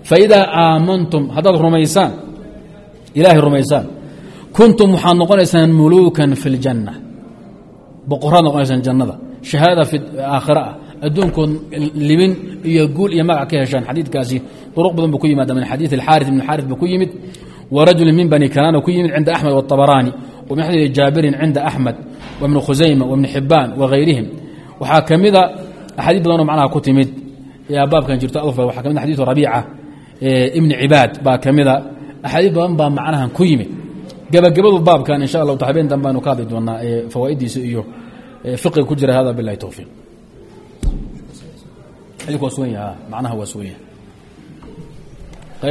faidaa aamantum haddaad rumaysaan ilaahay rumaysaan kuntum waxaad noqonaysaan muluukan fi اljanna boqoraad noqonaysaan jannada. Shahaada fi aakhira ah adduunkood libin iyo guul iyo magac ka heshaan xadiidkaasi duruq badan buu ku yimaada min xadiid alxaaris ibn xaaris buu ku yimid warajuli min bani kanaana ku yimid cinda axmed wاطabaraani wa xadiidi jaabirin cinda axmed wibni khusayma wibni xibaan wahayrihim waxaa ka mida axaadiis badanoo macnaha ku timid ee baabkan jirto waxaa ka mid xadiiu rabiica ibni cibaad baa ka mida. Axaadiis badan baa macnahan ku yimid. Gebagabadu baabkan insha allahu ta habeen dan baanu ka hadli doonaa fawaaiddiisa iyo fiqiga ku jira hada bilahi towfiiq xadiku waa sugan macnaha waa sugan yahay